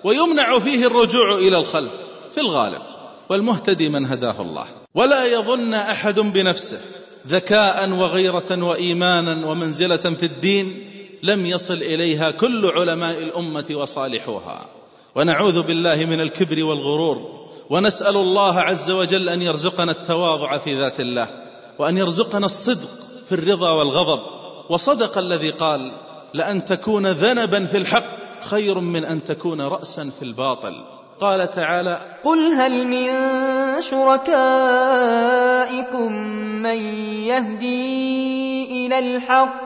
ويمنع فيه الرجوع إلى الخلف في الغالب والمهتدي من هداه الله. ولا يظن أحد بنفسه ذكاء وغيرة وإيمانا ومنزلة في الدين لم يصل إليها كل علماء الأمة وصالحوها. ونعوذ بالله من الكبر والغرور ونسأل الله عز وجل أن يرزقنا التواضع في ذات الله وأن يرزقنا الصدق في الرضا والغضب. وصدق الذي قال لأن تكون ذنبا في الحق خير من أن تكون رأسا في الباطل. قال تعالى قل هل من شركائكم من يهدي إلى الحق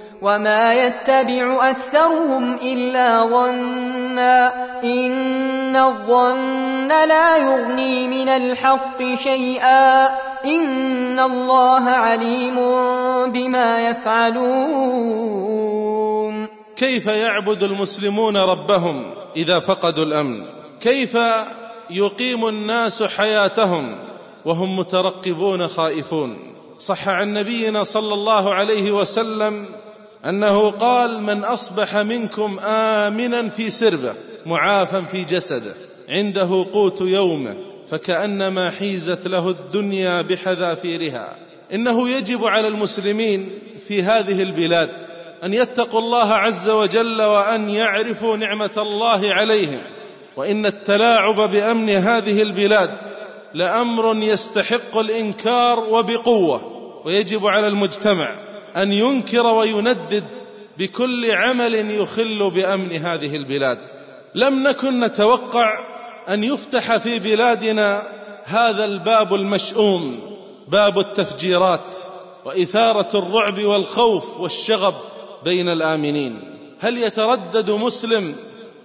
وما يتبع أكثرهم إلا ظنا إن الظن لا يغني من الحق شيئا إن الله عليم بما يفعلون كيف يعبد المسلمون ربهم إذا فقدوا الأمن؟ كيف يقيم الناس حياتهم وهم مترقبون خائفون؟ صح عن نبينا صلى الله عليه وسلم أنه قال من أصبح منكم آمنا في سربه معافا في جسده عنده قوت يومه فكأنما حيزت له الدنيا بحذافيرها. إنه يجب على المسلمين في هذه البلاد أن يتقوا الله عز وجل وأن يعرفوا نعمة الله عليهم. وإن التلاعب بأمن هذه البلاد لأمر يستحق الإنكار وبقوة ويجب على المجتمع أن ينكر ويندد بكل عمل يخل بأمن هذه البلاد. لم نكن نتوقع أن يفتح في بلادنا هذا الباب المشؤوم باب التفجيرات وإثارة الرعب والخوف والشغب بين الآمنين. هل يتردد مسلم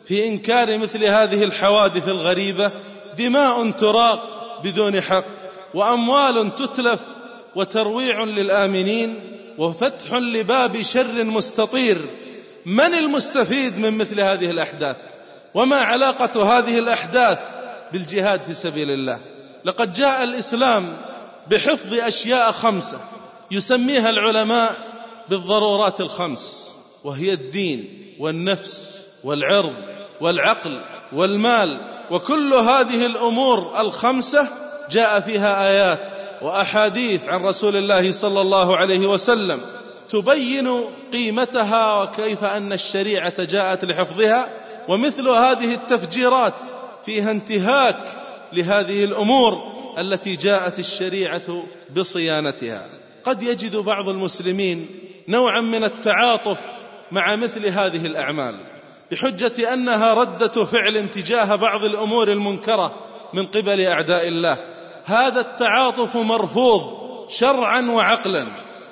في إنكار مثل هذه الحوادث الغريبة؟ دماء تراق بدون حق وأموال تتلف وترويع للآمنين وفتح لباب شر مستطير. من المستفيد من مثل هذه الأحداث؟ وما علاقة هذه الأحداث بالجهاد في سبيل الله؟ لقد جاء الإسلام بحفظ أشياء خمسة. يسميها العلماء بالضرورات الخمس وهي الدين والنفس والعرض والعقل والمال. وكل هذه الأمور الخمسة جاء فيها آيات وأحاديث عن رسول الله صلى الله عليه وسلم تبين قيمتها وكيف أن الشريعة جاءت لحفظها ومثل هذه التفجيرات فيها انتهاك لهذه الأمور التي جاءت الشريعة بصيانتها. قد يجد بعض المسلمين نوعا من التعاطف مع مثل هذه الأعمال بحجة أنها ردة فعل تجاه بعض الأمور المنكرة من قبل أعداء الله. هذا التعاطف مرفوض شرعا وعقلا.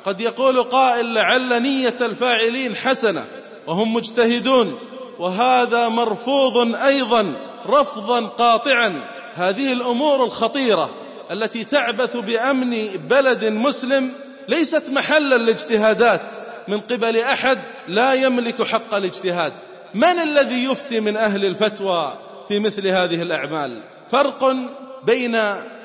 قد يقول قائل لعل نية الفاعلين حسنة وهم مجتهدون وهذا مرفوض أيضا رفضا قاطعا. هذه الأمور الخطيرة التي تعبث بأمن بلد مسلم ليست محلا لاجتهادات. من قبل أحد لا يملك حق الاجتهاد. من الذي يفتي من أهل الفتوى في مثل هذه الأعمال؟ فرق بين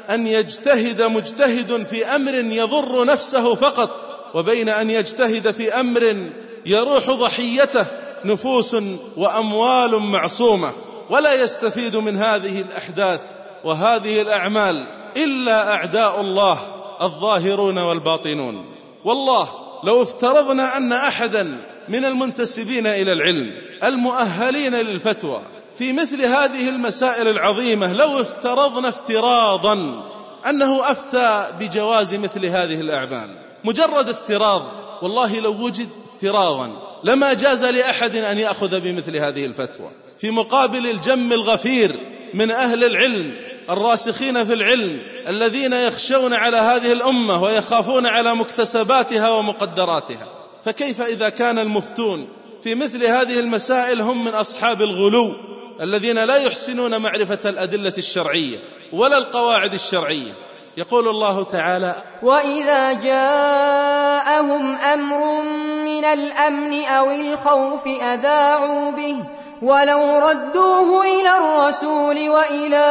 أن يجتهد مجتهد في أمر يضر نفسه فقط وبين أن يجتهد في أمر يروح ضحيته نفوس وأموال معصومة ولا يستفيد من هذه الأحداث وهذه الأعمال إلا أعداء الله الظاهرون والباطنون. والله لو افترضنا أن أحدا من المنتسبين إلى العلم المؤهلين للفتوى في مثل هذه المسائل العظيمة لو افترضنا افتراضا أنه أفتى بجواز مثل هذه الأعمال. مجرد افتراض والله لو وجد افتراضا لما جاز لأحد أن يأخذ بمثل هذه الفتوى. في مقابل الجم الغفير من أهل العلم الراسخين في العلم الذين يخشون على هذه الأمة ويخافون على مكتسباتها ومقدراتها. فكيف إذا كان المفتون في مثل هذه المسائل هم من أصحاب الغلو؟ الذين لا يحسنون معرفة الأدلة الشرعية ولا القواعد الشرعية. يقول الله تعالى وإذا جاءهم أمر من الأمن أو الخوف أذاعوا به ولو ردوه إلى الرسول وإلى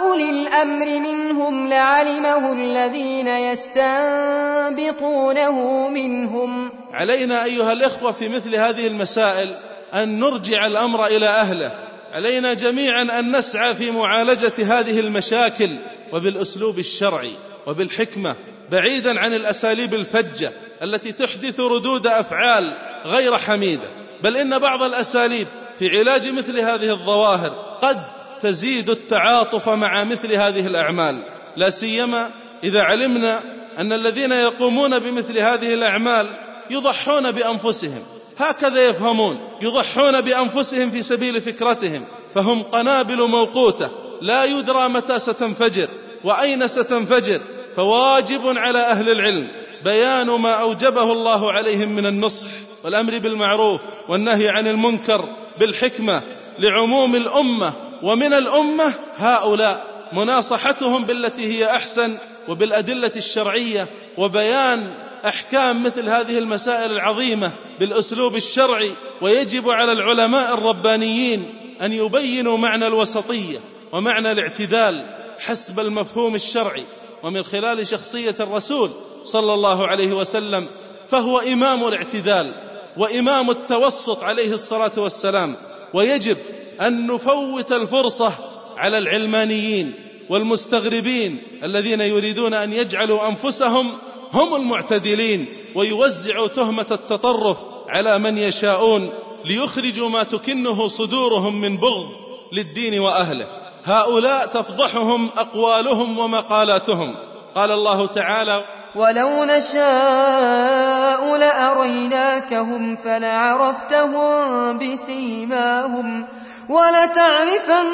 أولي الأمر منهم لعلمه الذين يستنبطونه منهم. علينا أيها الإخوة في مثل هذه المسائل أن نرجع الأمر إلى أهله علينا جميعا أن نسعى في معالجة هذه المشاكل وبالأسلوب الشرعي وبالحكمة بعيدا عن الأساليب الفجة التي تحدث ردود أفعال غير حميدة. بل إن بعض الأساليب في علاج مثل هذه الظواهر قد تزيد التعاطف مع مثل هذه الأعمال. لا سيما إذا علمنا أن الذين يقومون بمثل هذه الأعمال يضحون بأنفسهم. هكذا يفهمون يضحون بأنفسهم في سبيل فكرتهم فهم قنابل موقوتة لا يدرى متى ستنفجر وأين ستنفجر فواجب على أهل العلم بيان ما أوجبه الله عليهم من النصح والأمر بالمعروف والنهي عن المنكر بالحكمة لعموم الأمة ومن الأمة هؤلاء مناصحتهم بالتي هي أحسن وبالأدلة الشرعية وبيان أحكام مثل هذه المسائل العظيمة بالأسلوب الشرعي ويجب على العلماء الربانيين أن يبينوا معنى الوسطية ومعنى الاعتدال حسب المفهوم الشرعي. ومن خلال شخصية الرسول صلى الله عليه وسلم فهو إمام الاعتدال وإمام التوسط عليه الصلاة والسلام. ويجب أن نفوت الفرصة على العلمانيين والمستغربين الذين يريدون أن يجعلوا أنفسهم هم المعتدلين ويوزعوا تهمة التطرف على من يشاءون ليخرجوا ما تكنه صدورهم من بغض للدين وأهله. هؤلاء تفضحهم أقوالهم ومقالاتهم. قال الله تعالى ولو نشاء لأريناكهم فلعرفتهم بسيماهم ولتعرفنهم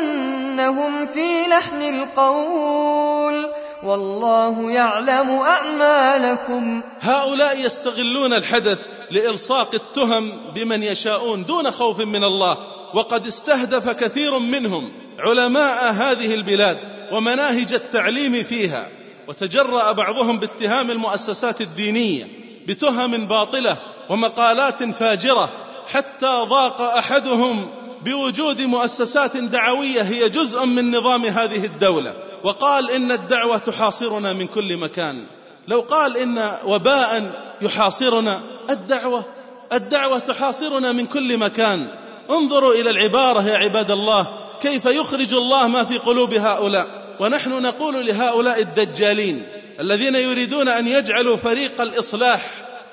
في لحن القول. والله يعلم أعمالكم. هؤلاء يستغلون الحدث لإلصاق التهم بمن يشاءون دون خوف من الله وقد استهدف كثير منهم علماء هذه البلاد ومناهج التعليم فيها وتجرأ بعضهم باتهام المؤسسات الدينية بتهم باطلة ومقالات فاجرة حتى ضاق أحدهم بوجود مؤسسات دعوية هي جزء من نظام هذه الدولة. وقال إن الدعوة تحاصرنا من كل مكان. لو قال إن وباء يحاصرنا الدعوة الدعوة تحاصرنا من كل مكان. انظروا إلى العبارة يا عباد الله كيف يخرج الله ما في قلوب هؤلاء. ونحن نقول لهؤلاء الدجالين الذين يريدون أن يجعلوا فريق الإصلاح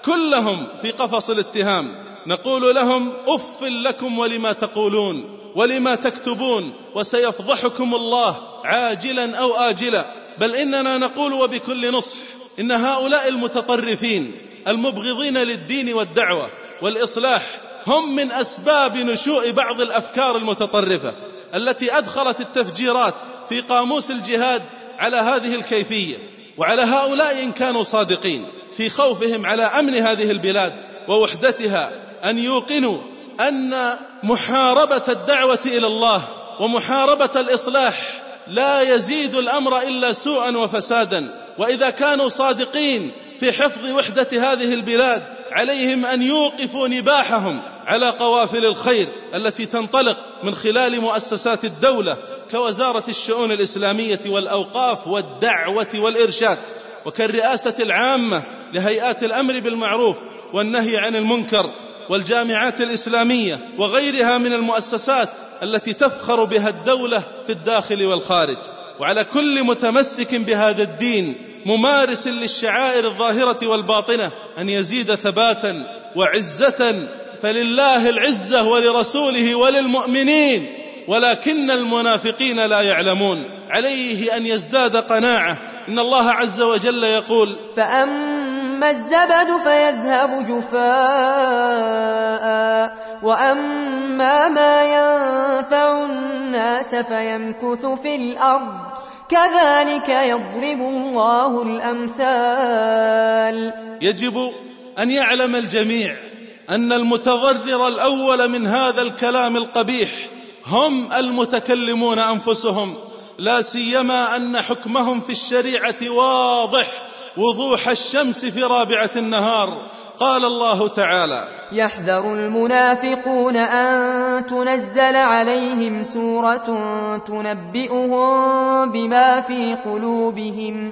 كلهم في قفص الاتهام نقول لهم أف لكم ولما تقولون؟ ولما تكتبون وسيفضحكم الله عاجلا أو آجلا. بل إننا نقول وبكل نصح إن هؤلاء المتطرفين المبغضين للدين والدعوة والإصلاح هم من أسباب نشوء بعض الأفكار المتطرفة التي أدخلت التفجيرات في قاموس الجهاد على هذه الكيفية. وعلى هؤلاء إن كانوا صادقين في خوفهم على أمن هذه البلاد ووحدتها أن يوقنوا أن محاربة الدعوة إلى الله ومحاربة الإصلاح لا يزيد الأمر إلا سوءا وفسادا. وإذا كانوا صادقين في حفظ وحدة هذه البلاد عليهم أن يوقفوا نباحهم على قوافل الخير التي تنطلق من خلال مؤسسات الدولة كوزارة الشؤون الإسلامية والأوقاف والدعوة والإرشاد. وكالرئاسة العامة لهيئات الأمر بالمعروف والنهي عن المنكر والجامعات الإسلامية وغيرها من المؤسسات التي تفخر بها الدولة في الداخل والخارج. وعلى كل متمسك بهذا الدين ممارس للشعائر الظاهرة والباطنة أن يزيد ثباتا وعزة فلله العزة ولرسوله وللمؤمنين. ولكن المنافقين لا يعلمون. عليه أن يزداد قناعة. إن الله عز وجل يقول فاما الزبد فيذهب جفاء وأما ما ينفع الناس فيمكث في الأرض. كذلك يضرب الله الأمثال. يجب أن يعلم الجميع أن المتضرر الأول من هذا الكلام القبيح هم المتكلمون أنفسهم لا سيما أن حكمهم في الشريعة واضح. وضوح الشمس في رابعة النهار. قال الله تعالى يحذر المنافقون أن تنزل عليهم سورة تنبئهم بما في قلوبهم.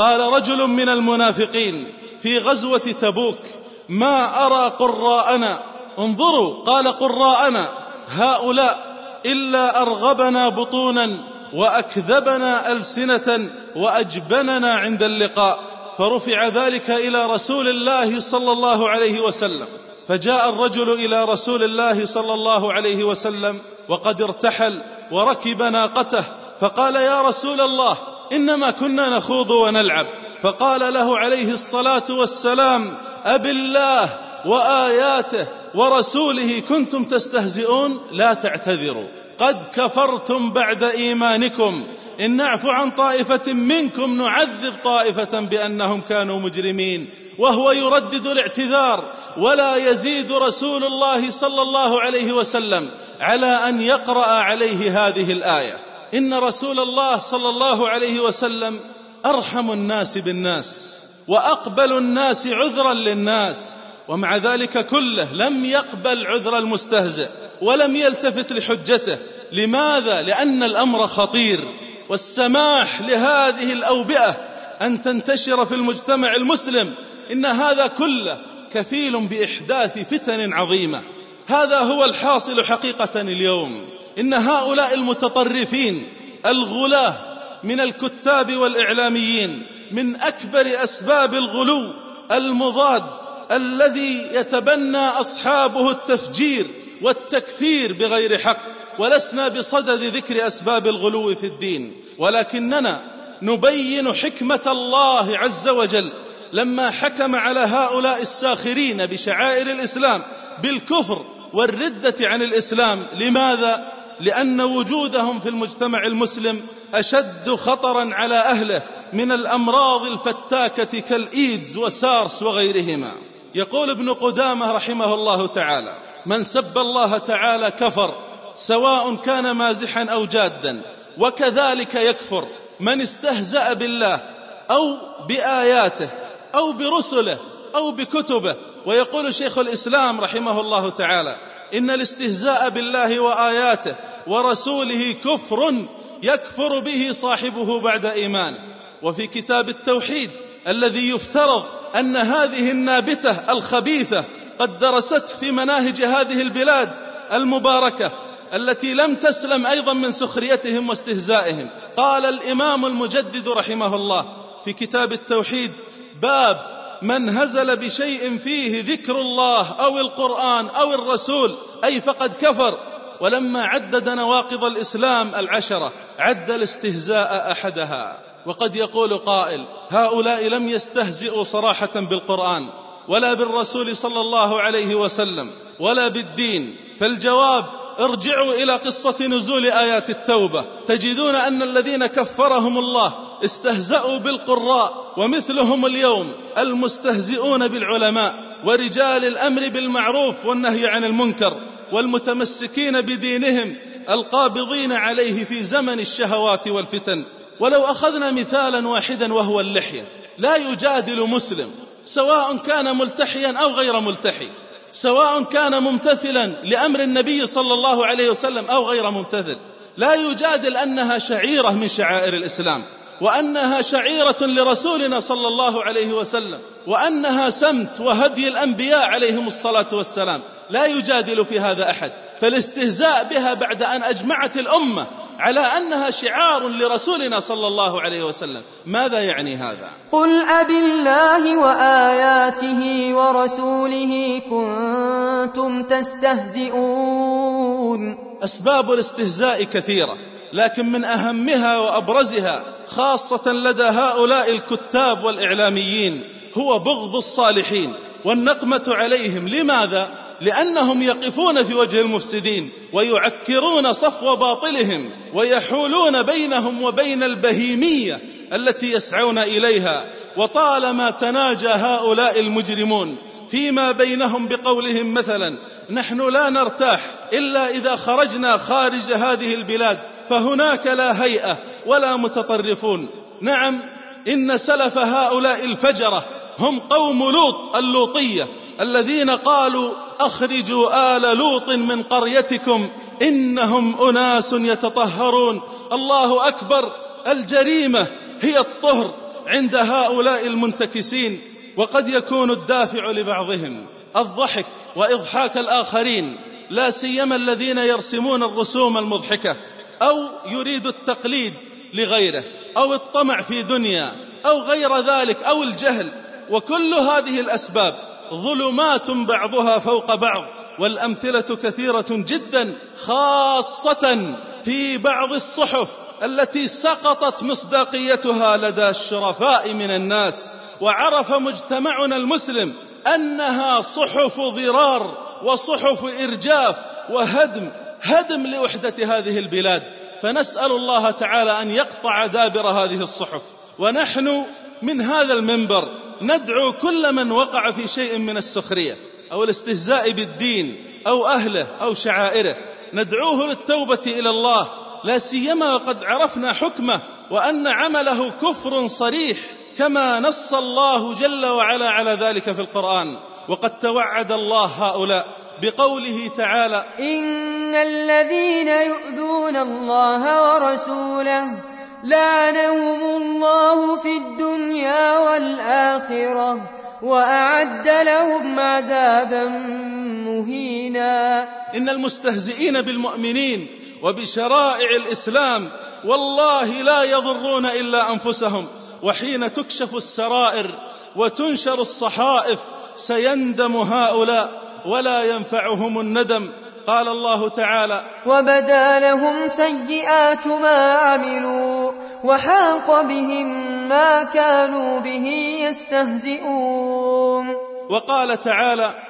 قال رجل من المنافقين في غزوة تبوك ما أرى قراءنا؟ انظروا قال قراءنا هؤلاء إلا أرغبنا بطونا وأكذبنا ألسنة وأجبننا عند اللقاء. فرفع ذلك إلى رسول الله صلى الله عليه وسلم. فجاء الرجل إلى رسول الله صلى الله عليه وسلم وقد ارتحل وركب ناقته فقال يا رسول الله إنما كنا نخوض ونلعب. فقال له عليه الصلاة والسلام أب الله وآياته ورسوله كنتم تستهزئون؟ لا تعتذروا. قد كفرتم بعد إيمانكم. إن نعفو عن طائفة منكم نعذب طائفة بأنهم كانوا مجرمين. وهو يردد الاعتذار. ولا يزيد رسول الله صلى الله عليه وسلم على أن يقرأ عليه هذه الآية. إن رسول الله صلى الله عليه وسلم أرحم الناس بالناس وأقبل الناس عذرا للناس ومع ذلك كله لم يقبل عذر المستهزئ ولم يلتفت لحجته. لماذا؟ لأن الأمر خطير والسماح لهذه الأوبئة أن تنتشر في المجتمع المسلم. إن هذا كله كفيل بإحداث فتن عظيمة. هذا هو الحاصل حقيقة اليوم. إن هؤلاء المتطرفين الغلاة من الكتاب والإعلاميين من أكبر أسباب الغلو المضاد الذي يتبنى أصحابه التفجير والتكفير بغير حق ولسنا بصدد ذكر أسباب الغلو في الدين. ولكننا نبين حكمة الله عز وجل لما حكم على هؤلاء الساخرين بشعائر الإسلام بالكفر والردة عن الإسلام. لماذا؟ لأن وجودهم في المجتمع المسلم أشد خطرا على أهله من الأمراض الفتاكة كالإيدز وسارس وغيرهما. يقول ابن قدامة رحمه الله تعالى من سب الله تعالى كفر سواء كان مازحا أو جادا وكذلك يكفر. من استهزأ بالله أو بآياته أو برسله أو بكتبه. ويقول شيخ الإسلام رحمه الله تعالى إن الاستهزاء بالله وآياته ورسوله كفر يكفر به صاحبه بعد إيمانه. وفي كتاب التوحيد الذي يفترض أن هذه النابتة الخبيثة قد درست في مناهج هذه البلاد المباركة التي لم تسلم أيضا من سخريتهم واستهزائهم. قال الإمام المجدد رحمه الله في كتاب التوحيد باب من هزل بشيء فيه ذكر الله أو القرآن أو الرسول أي فقد كفر. ولما عدد نواقض الإسلام العشرة عد الاستهزاء أحدها. وقد يقول قائل هؤلاء لم يستهزئوا صراحة بالقرآن ولا بالرسول صلى الله عليه وسلم ولا بالدين. فالجواب ارجعوا إلى قصة نزول آيات التوبة. تجدون أن الذين كفرهم الله استهزأوا بالقراء ومثلهم اليوم المستهزئون بالعلماء ورجال الأمر بالمعروف والنهي عن المنكر والمتمسكين بدينهم القابضين عليه في زمن الشهوات والفتن. ولو أخذنا مثالا واحدا وهو اللحية لا يجادل مسلم سواء كان ملتحيا أو غير ملتحي. سواء كان ممتثلا لأمر النبي صلى الله عليه وسلم أو غير ممتثل. لا يجادل أنها شعيرة من شعائر الإسلام وأنها شعيرة لرسولنا صلى الله عليه وسلم وأنها سمت وهدي الأنبياء عليهم الصلاة والسلام. لا يجادل في هذا أحد. فالاستهزاء بها بعد أن أجمعت الأمة على أنها شعار لرسولنا صلى الله عليه وسلم. ماذا يعني هذا؟ قل ابي الله وآياته ورسوله كنتم تستهزئون. أسباب الاستهزاء كثيرة لكن من أهمها وأبرزها خاصة لدى هؤلاء الكتاب والإعلاميين هو بغض الصالحين والنقمة عليهم. لماذا؟ لأنهم يقفون في وجه المفسدين ويعكرون صفو باطلهم ويحولون بينهم وبين البهيمية التي يسعون إليها وطالما تناجى هؤلاء المجرمون فيما بينهم بقولهم مثلا نحن لا نرتاح إلا إذا خرجنا خارج هذه البلاد فهناك لا هيئة ولا متطرفون. نعم إن سلف هؤلاء الفجرة هم قوم لوط اللوطية الذين قالوا أخرجوا آل لوط من قريتكم إنهم أناس يتطهرون. الله أكبر. الجريمة هي الطهر عند هؤلاء المنتكسين وقد يكون الدافع لبعضهم. الضحك وإضحاك الآخرين. لا سيما الذين يرسمون الرسوم المضحكة أو يريد التقليد لغيره أو الطمع في دنيا أو غير ذلك أو الجهل. وكل هذه الأسباب ظلمات بعضها فوق بعض والأمثلة كثيرة جدا خاصة في بعض الصحف التي سقطت مصداقيتها لدى الشرفاء من الناس وعرف مجتمعنا المسلم أنها صحف ضرار وصحف إرجاف وهدم هدم لوحدة هذه البلاد. فنسأل الله تعالى أن يقطع دابر هذه الصحف. ونحن من هذا المنبر ندعو كل من وقع في شيء من السخرية أو الاستهزاء بالدين أو أهله أو شعائره. ندعوه للتوبه إلى الله لا سيما وقد عرفنا حكمه وأن عمله كفر صريح كما نص الله جل وعلا على ذلك في القرآن. وقد توعد الله هؤلاء بقوله تعالى إن الذين يؤذون الله ورسوله لعنهم الله في الدنيا والآخرة وأعد لهم عذابا مهينا. إن المستهزئين بالمؤمنين وبشرائع الإسلام والله لا يضرون إلا أنفسهم وحين تكشف السرائر وتنشر الصحائف سيندم هؤلاء ولا ينفعهم الندم. قال الله تعالى وبدا لهم سيئات ما عملوا وحاق بهم ما كانوا به يستهزئون. وقال تعالى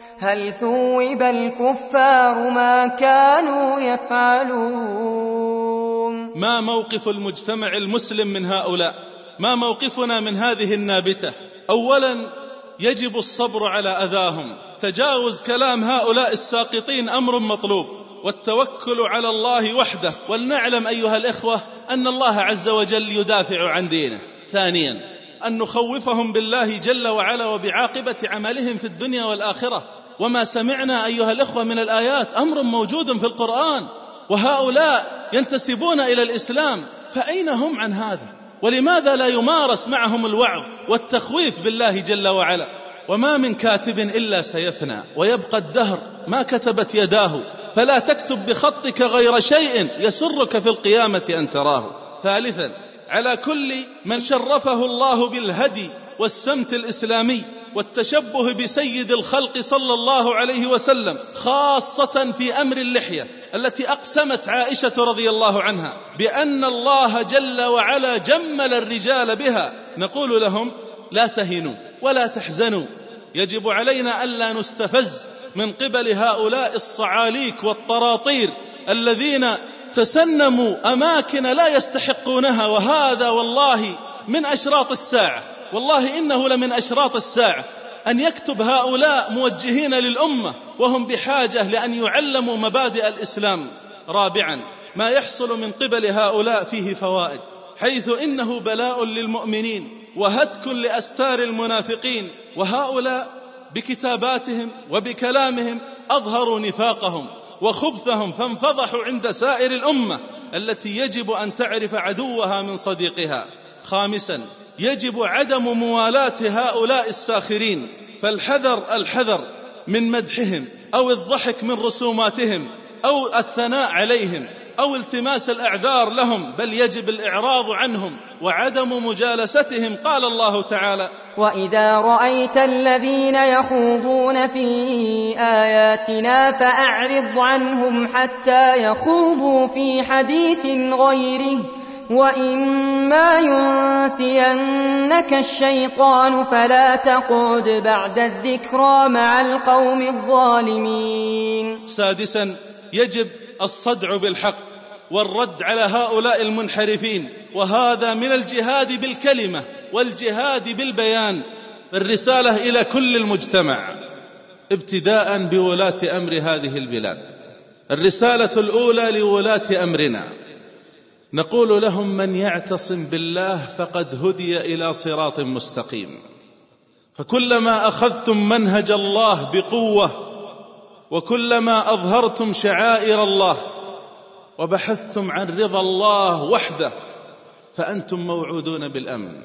هل ثوب الكفار ما كانوا يفعلون؟ ما موقف المجتمع المسلم من هؤلاء؟ ما موقفنا من هذه النابتة؟ اولا يجب الصبر على أذاهم. تجاوز كلام هؤلاء الساقطين أمر مطلوب. والتوكل على الله وحده. ولنعلم أيها الإخوة أن الله عز وجل يدافع عن دينه. ثانيا أن نخوفهم بالله جل وعلا وبعاقبة عملهم في الدنيا والآخرة. وما سمعنا أيها الإخوة من الآيات أمر موجود في القرآن وهؤلاء ينتسبون إلى الإسلام فأين هم عن هذا؟ ولماذا لا يمارس معهم الوعظ والتخويف بالله جل وعلا؟ وما من كاتب إلا سيفنى ويبقى الدهر ما كتبت يداه فلا تكتب بخطك غير شيء يسرك في القيامة أن تراه. ثالثا على كل من شرفه الله بالهدي والسمت الإسلامي والتشبه بسيد الخلق صلى الله عليه وسلم خاصة في أمر اللحية التي أقسمت عائشة رضي الله عنها بأن الله جل وعلا جمل الرجال بها. نقول لهم لا تهنوا ولا تحزنوا يجب علينا ألا نستفز من قبل هؤلاء الصعاليك والطراطير الذين تسنموا أماكن لا يستحقونها وهذا والله من أشراط الساعة. والله إنه لمن أشراط الساعة أن يكتب هؤلاء موجهين للأمة وهم بحاجة لأن يعلموا مبادئ الإسلام. رابعا ما يحصل من قبل هؤلاء فيه فوائد حيث إنه بلاء للمؤمنين وهتك لأستار المنافقين وهؤلاء بكتاباتهم وبكلامهم أظهروا نفاقهم وخبثهم فانفضحوا عند سائر الأمة التي يجب أن تعرف عدوها من صديقها. خامسا يجب عدم موالاه هؤلاء الساخرين فالحذر الحذر من مدحهم أو الضحك من رسوماتهم أو الثناء عليهم أو التماس الأعذار لهم بل يجب الإعراض عنهم وعدم مجالستهم قال الله تعالى وإذا رأيت الذين يخوضون في آياتنا فأعرض عنهم حتى يخوضوا في حديث غيره. واما ينسينك الشيطان فلا تقعد بعد الذكرى مع القوم الظالمين. سادسا يجب الصدع بالحق والرد على هؤلاء المنحرفين وهذا من الجهاد بالكلمة والجهاد بالبيان. الرسالة إلى كل المجتمع ابتداء بولاة أمر هذه البلاد. الرسالة الأولى لولاة أمرنا. نقول لهم من يعتصم بالله فقد هدي إلى صراط مستقيم. فكلما أخذتم منهج الله بقوة وكلما أظهرتم شعائر الله وبحثتم عن رضا الله وحده فأنتم موعودون بالأمن.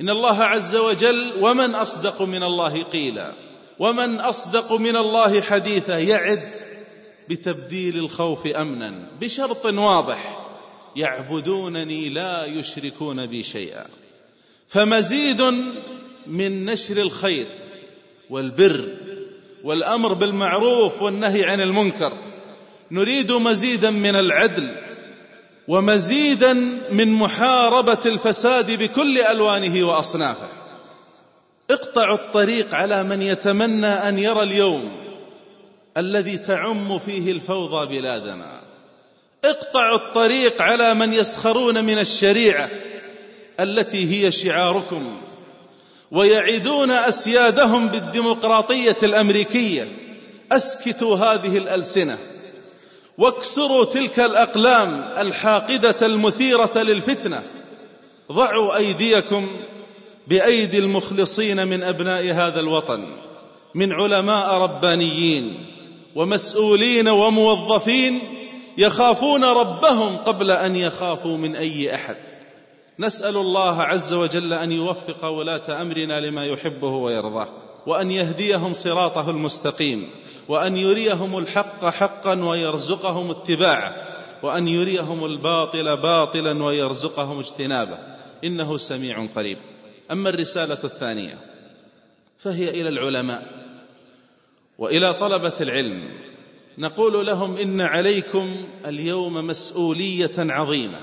إن الله عز وجل ومن أصدق من الله قيلا ومن أصدق من الله حديثا يعد بتبديل الخوف أمنا بشرط واضح. يعبدونني لا يشركون بي شيئا. فمزيد من نشر الخير والبر والأمر بالمعروف والنهي عن المنكر نريد مزيدا من العدل ومزيدا من محاربة الفساد بكل ألوانه وأصنافه. اقطعوا الطريق على من يتمنى أن يرى اليوم الذي تعم فيه الفوضى بلادنا. اقطعوا الطريق على من يسخرون من الشريعة التي هي شعاركم ويعدون أسيادهم بالديمقراطية الأمريكية. أسكتوا هذه الألسنة واكسروا تلك الأقلام الحاقدة المثيرة للفتنة. ضعوا أيديكم بأيدي المخلصين من أبناء هذا الوطن من علماء ربانيين ومسؤولين وموظفين يخافون ربهم قبل أن يخافوا من أي أحد. نسأل الله عز وجل أن يوفق ولاة أمرنا لما يحبه ويرضاه وأن يهديهم صراطه المستقيم وأن يريهم الحق حقا ويرزقهم اتباعه وأن يريهم الباطل باطلا ويرزقهم اجتنابه. إنه سميع قريب. أما الرسالة الثانية فهي إلى العلماء وإلى طلبة العلم. نقول لهم إن عليكم اليوم مسؤولية عظيمة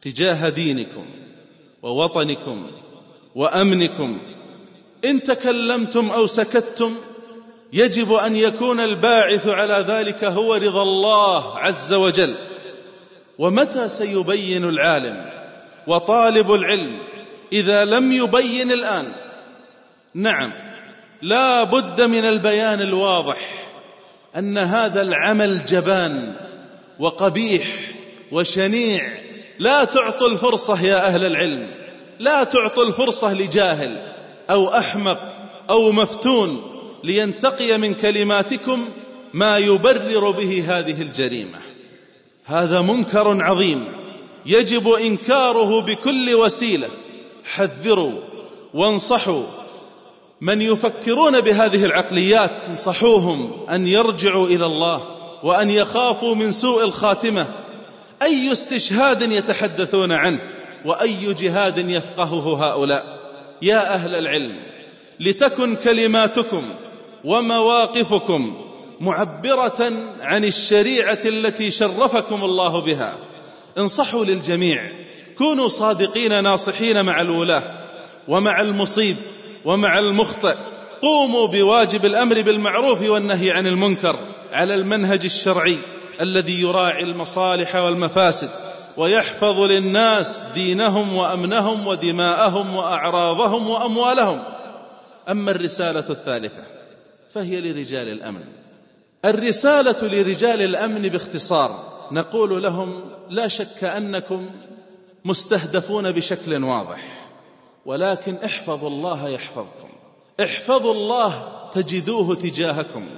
تجاه دينكم ووطنكم وأمنكم. إن تكلمتم أو سكتتم يجب أن يكون الباعث على ذلك هو رضا الله عز وجل. ومتى سيبين العالم وطالب العلم إذا لم يبين الآن؟ نعم لا بد من البيان الواضح. أن هذا العمل جبان وقبيح وشنيع. لا تعطوا الفرصة يا أهل العلم. لا تعطوا الفرصة لجاهل أو أحمق أو مفتون لينتقي من كلماتكم ما يبرر به هذه الجريمة. هذا منكر عظيم. يجب إنكاره بكل وسيلة. حذروا وانصحوا من يفكرون بهذه العقليات انصحوهم أن يرجعوا إلى الله وأن يخافوا من سوء الخاتمة. أي استشهاد يتحدثون عنه وأي جهاد يفقهه هؤلاء؟ يا أهل العلم لتكن كلماتكم ومواقفكم معبرة عن الشريعة التي شرفكم الله بها. انصحوا للجميع كونوا صادقين ناصحين مع الولاة ومع المصيب. ومع المخطئ. قوموا بواجب الأمر بالمعروف والنهي عن المنكر على المنهج الشرعي الذي يراعي المصالح والمفاسد ويحفظ للناس دينهم وأمنهم ودماءهم وأعراضهم وأموالهم. أما الرسالة الثالثة فهي لرجال الأمن. الرسالة لرجال الأمن باختصار. نقول لهم لا شك أنكم مستهدفون بشكل واضح. ولكن احفظوا الله يحفظكم. احفظوا الله تجدوه تجاهكم.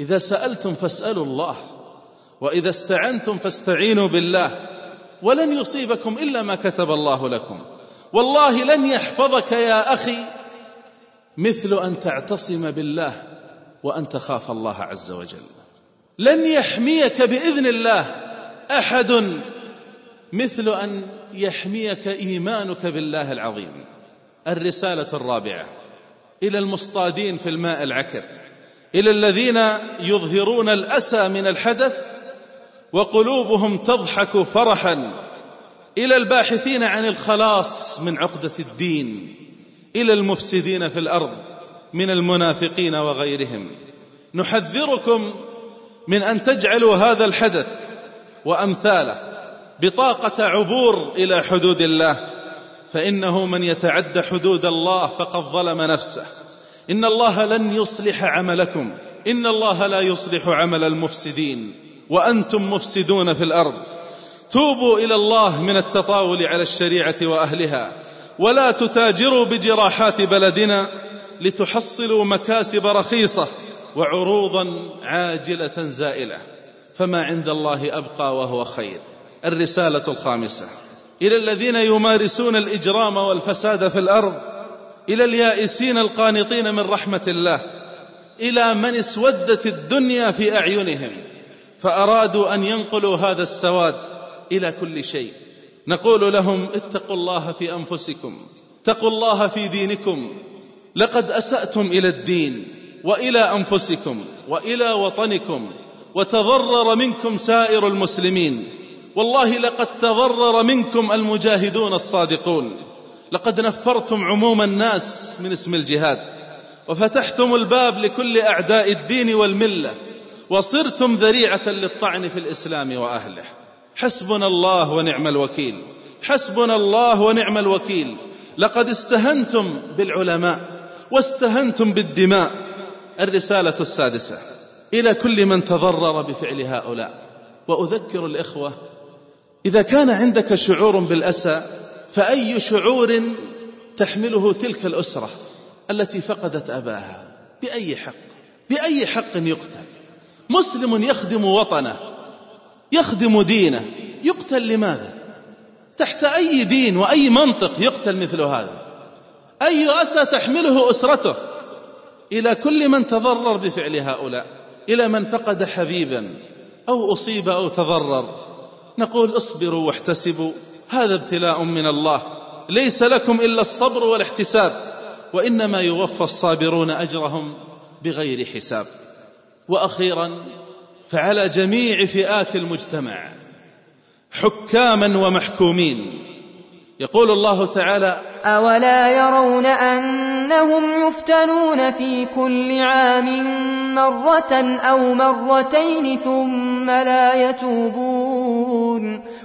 إذا سألتم فاسألوا الله وإذا استعنتم فاستعينوا بالله. ولن يصيبكم إلا ما كتب الله لكم. والله لن يحفظك يا أخي مثل أن تعتصم بالله وأن تخاف الله عز وجل. لن يحميك بإذن الله أحد مثل أن يحميك إيمانك بالله العظيم. الرسالة الرابعة. إلى المصطادين في الماء العكر. إلى الذين يظهرون الأسى من الحدث وقلوبهم تضحك فرحا. إلى الباحثين عن الخلاص من عقدة الدين. إلى المفسدين في الأرض من المنافقين وغيرهم. نحذركم من أن تجعلوا هذا الحدث وأمثاله بطاقة عبور إلى حدود الله فإنه من يتعد حدود الله فقد ظلم نفسه. إن الله لن يصلح عملكم إن الله لا يصلح عمل المفسدين وأنتم مفسدون في الأرض. توبوا إلى الله من التطاول على الشريعة وأهلها ولا تتاجروا بجراحات بلدنا لتحصلوا مكاسب رخيصة وعروضا عاجلة زائلة فما عند الله أبقى وهو خير. الرسالة الخامسة. إلى الذين يمارسون الإجرام والفساد في الأرض إلى اليائسين القانطين من رحمة الله إلى من اسودت الدنيا في أعينهم فأرادوا أن ينقلوا هذا السواد إلى كل شيء. نقول لهم اتقوا الله في أنفسكم اتقوا الله في دينكم لقد أسأتم إلى الدين وإلى أنفسكم وإلى وطنكم وتضرر منكم سائر المسلمين. والله لقد تضرر منكم المجاهدون الصادقون. لقد نفرتم عموم الناس من اسم الجهاد وفتحتم الباب لكل أعداء الدين والملة وصرتم ذريعة للطعن في الإسلام وأهله. حسبنا الله ونعم الوكيل. حسبنا الله ونعم الوكيل. لقد استهنتم بالعلماء واستهنتم بالدماء. الرسالة السادسة إلى كل من تضرر بفعل هؤلاء. وأذكر الإخوة إذا كان عندك شعور بالأسى فأي شعور تحمله تلك الأسرة التي فقدت أباها؟ بأي حق؟ بأي حق يقتل؟ مسلم يخدم وطنه يخدم دينه يقتل لماذا؟ تحت أي دين وأي منطق يقتل مثل هذا؟ أي أسى تحمله أسرته؟ إلى كل من تضرر بفعل هؤلاء إلى من فقد حبيبا أو أصيب أو تضرر. نقول اصبروا واحتسبوا هذا ابتلاء من الله ليس لكم إلا الصبر والاحتساب وإنما يوفى الصابرون أجرهم بغير حساب. وأخيرا فعلى جميع فئات المجتمع حكاما ومحكومين يقول الله تعالى أولا يرون أنهم يفتنون في كل عام مرة أو مرتين ثم لا يتوبون.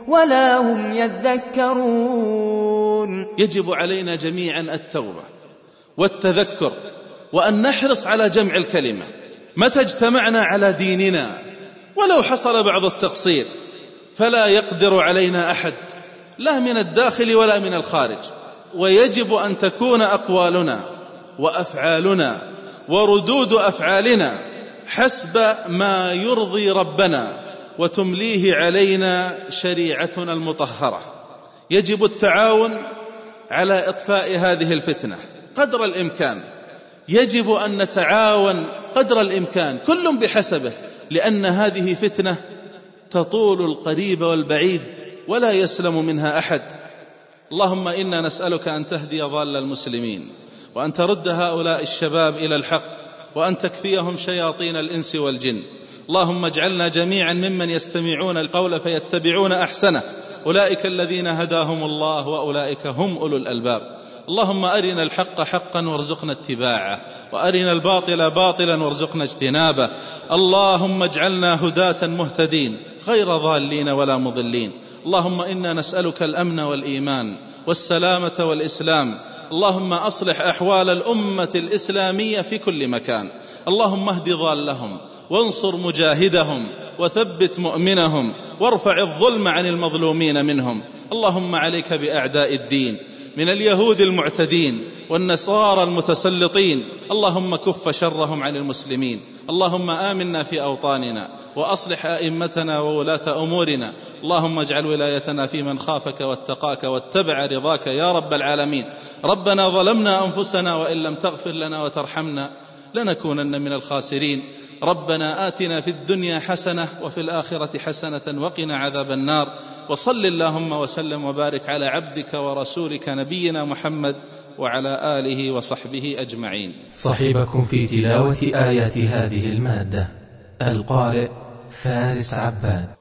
ولا هم يذكرون. يجب علينا جميعا التوبة والتذكر وأن نحرص على جمع الكلمة. متى اجتمعنا على ديننا؟ ولو حصل بعض التقصير فلا يقدر علينا أحد لا من الداخل ولا من الخارج. ويجب أن تكون أقوالنا وأفعالنا وردود أفعالنا حسب ما يرضي ربنا. وتمليه علينا شريعتنا المطهرة. يجب التعاون على إطفاء هذه الفتنة قدر الإمكان. يجب أن نتعاون قدر الإمكان كل بحسبه لأن هذه فتنة تطول القريب والبعيد ولا يسلم منها أحد. اللهم إنا نسألك أن تهدي ضال المسلمين وأن ترد هؤلاء الشباب إلى الحق وأن تكفيهم شياطين الإنس والجن. اللهم اجعلنا جميعا ممن يستمعون القول فيتبعون أحسنه. أولئك الذين هداهم الله وأولئك هم أولو الألباب. اللهم أرنا الحق حقا وارزقنا اتباعه. وأرنا الباطل باطلا وارزقنا اجتنابه. اللهم اجعلنا هداة مهتدين. غير ضالين ولا مضلين. اللهم إنا نسألك الأمن والإيمان والسلامة والإسلام. اللهم أصلح أحوال الأمة الإسلامية في كل مكان. اللهم اهد ضالهم وانصر مجاهدهم وثبت مؤمنهم وارفع الظلم عن المظلومين منهم. اللهم عليك بأعداء الدين. من اليهود المعتدين والنصارى المتسلطين. اللهم كف شرهم عن المسلمين. اللهم آمنا في أوطاننا وأصلح أئمتنا وولاة أمورنا. اللهم اجعل ولايتنا في من خافك واتقاك واتبع رضاك يا رب العالمين. ربنا ظلمنا أنفسنا وإن لم تغفر لنا وترحمنا لنكونن من الخاسرين. ربنا آتنا في الدنيا حسنة وفي الآخرة حسنة وقنا عذاب النار. وصل اللهم وسلم وبارك على عبدك ورسولك نبينا محمد وعلى آله وصحبه أجمعين. صحبكم في تلاوة آيات هذه المادة. القارئ فارس عباد.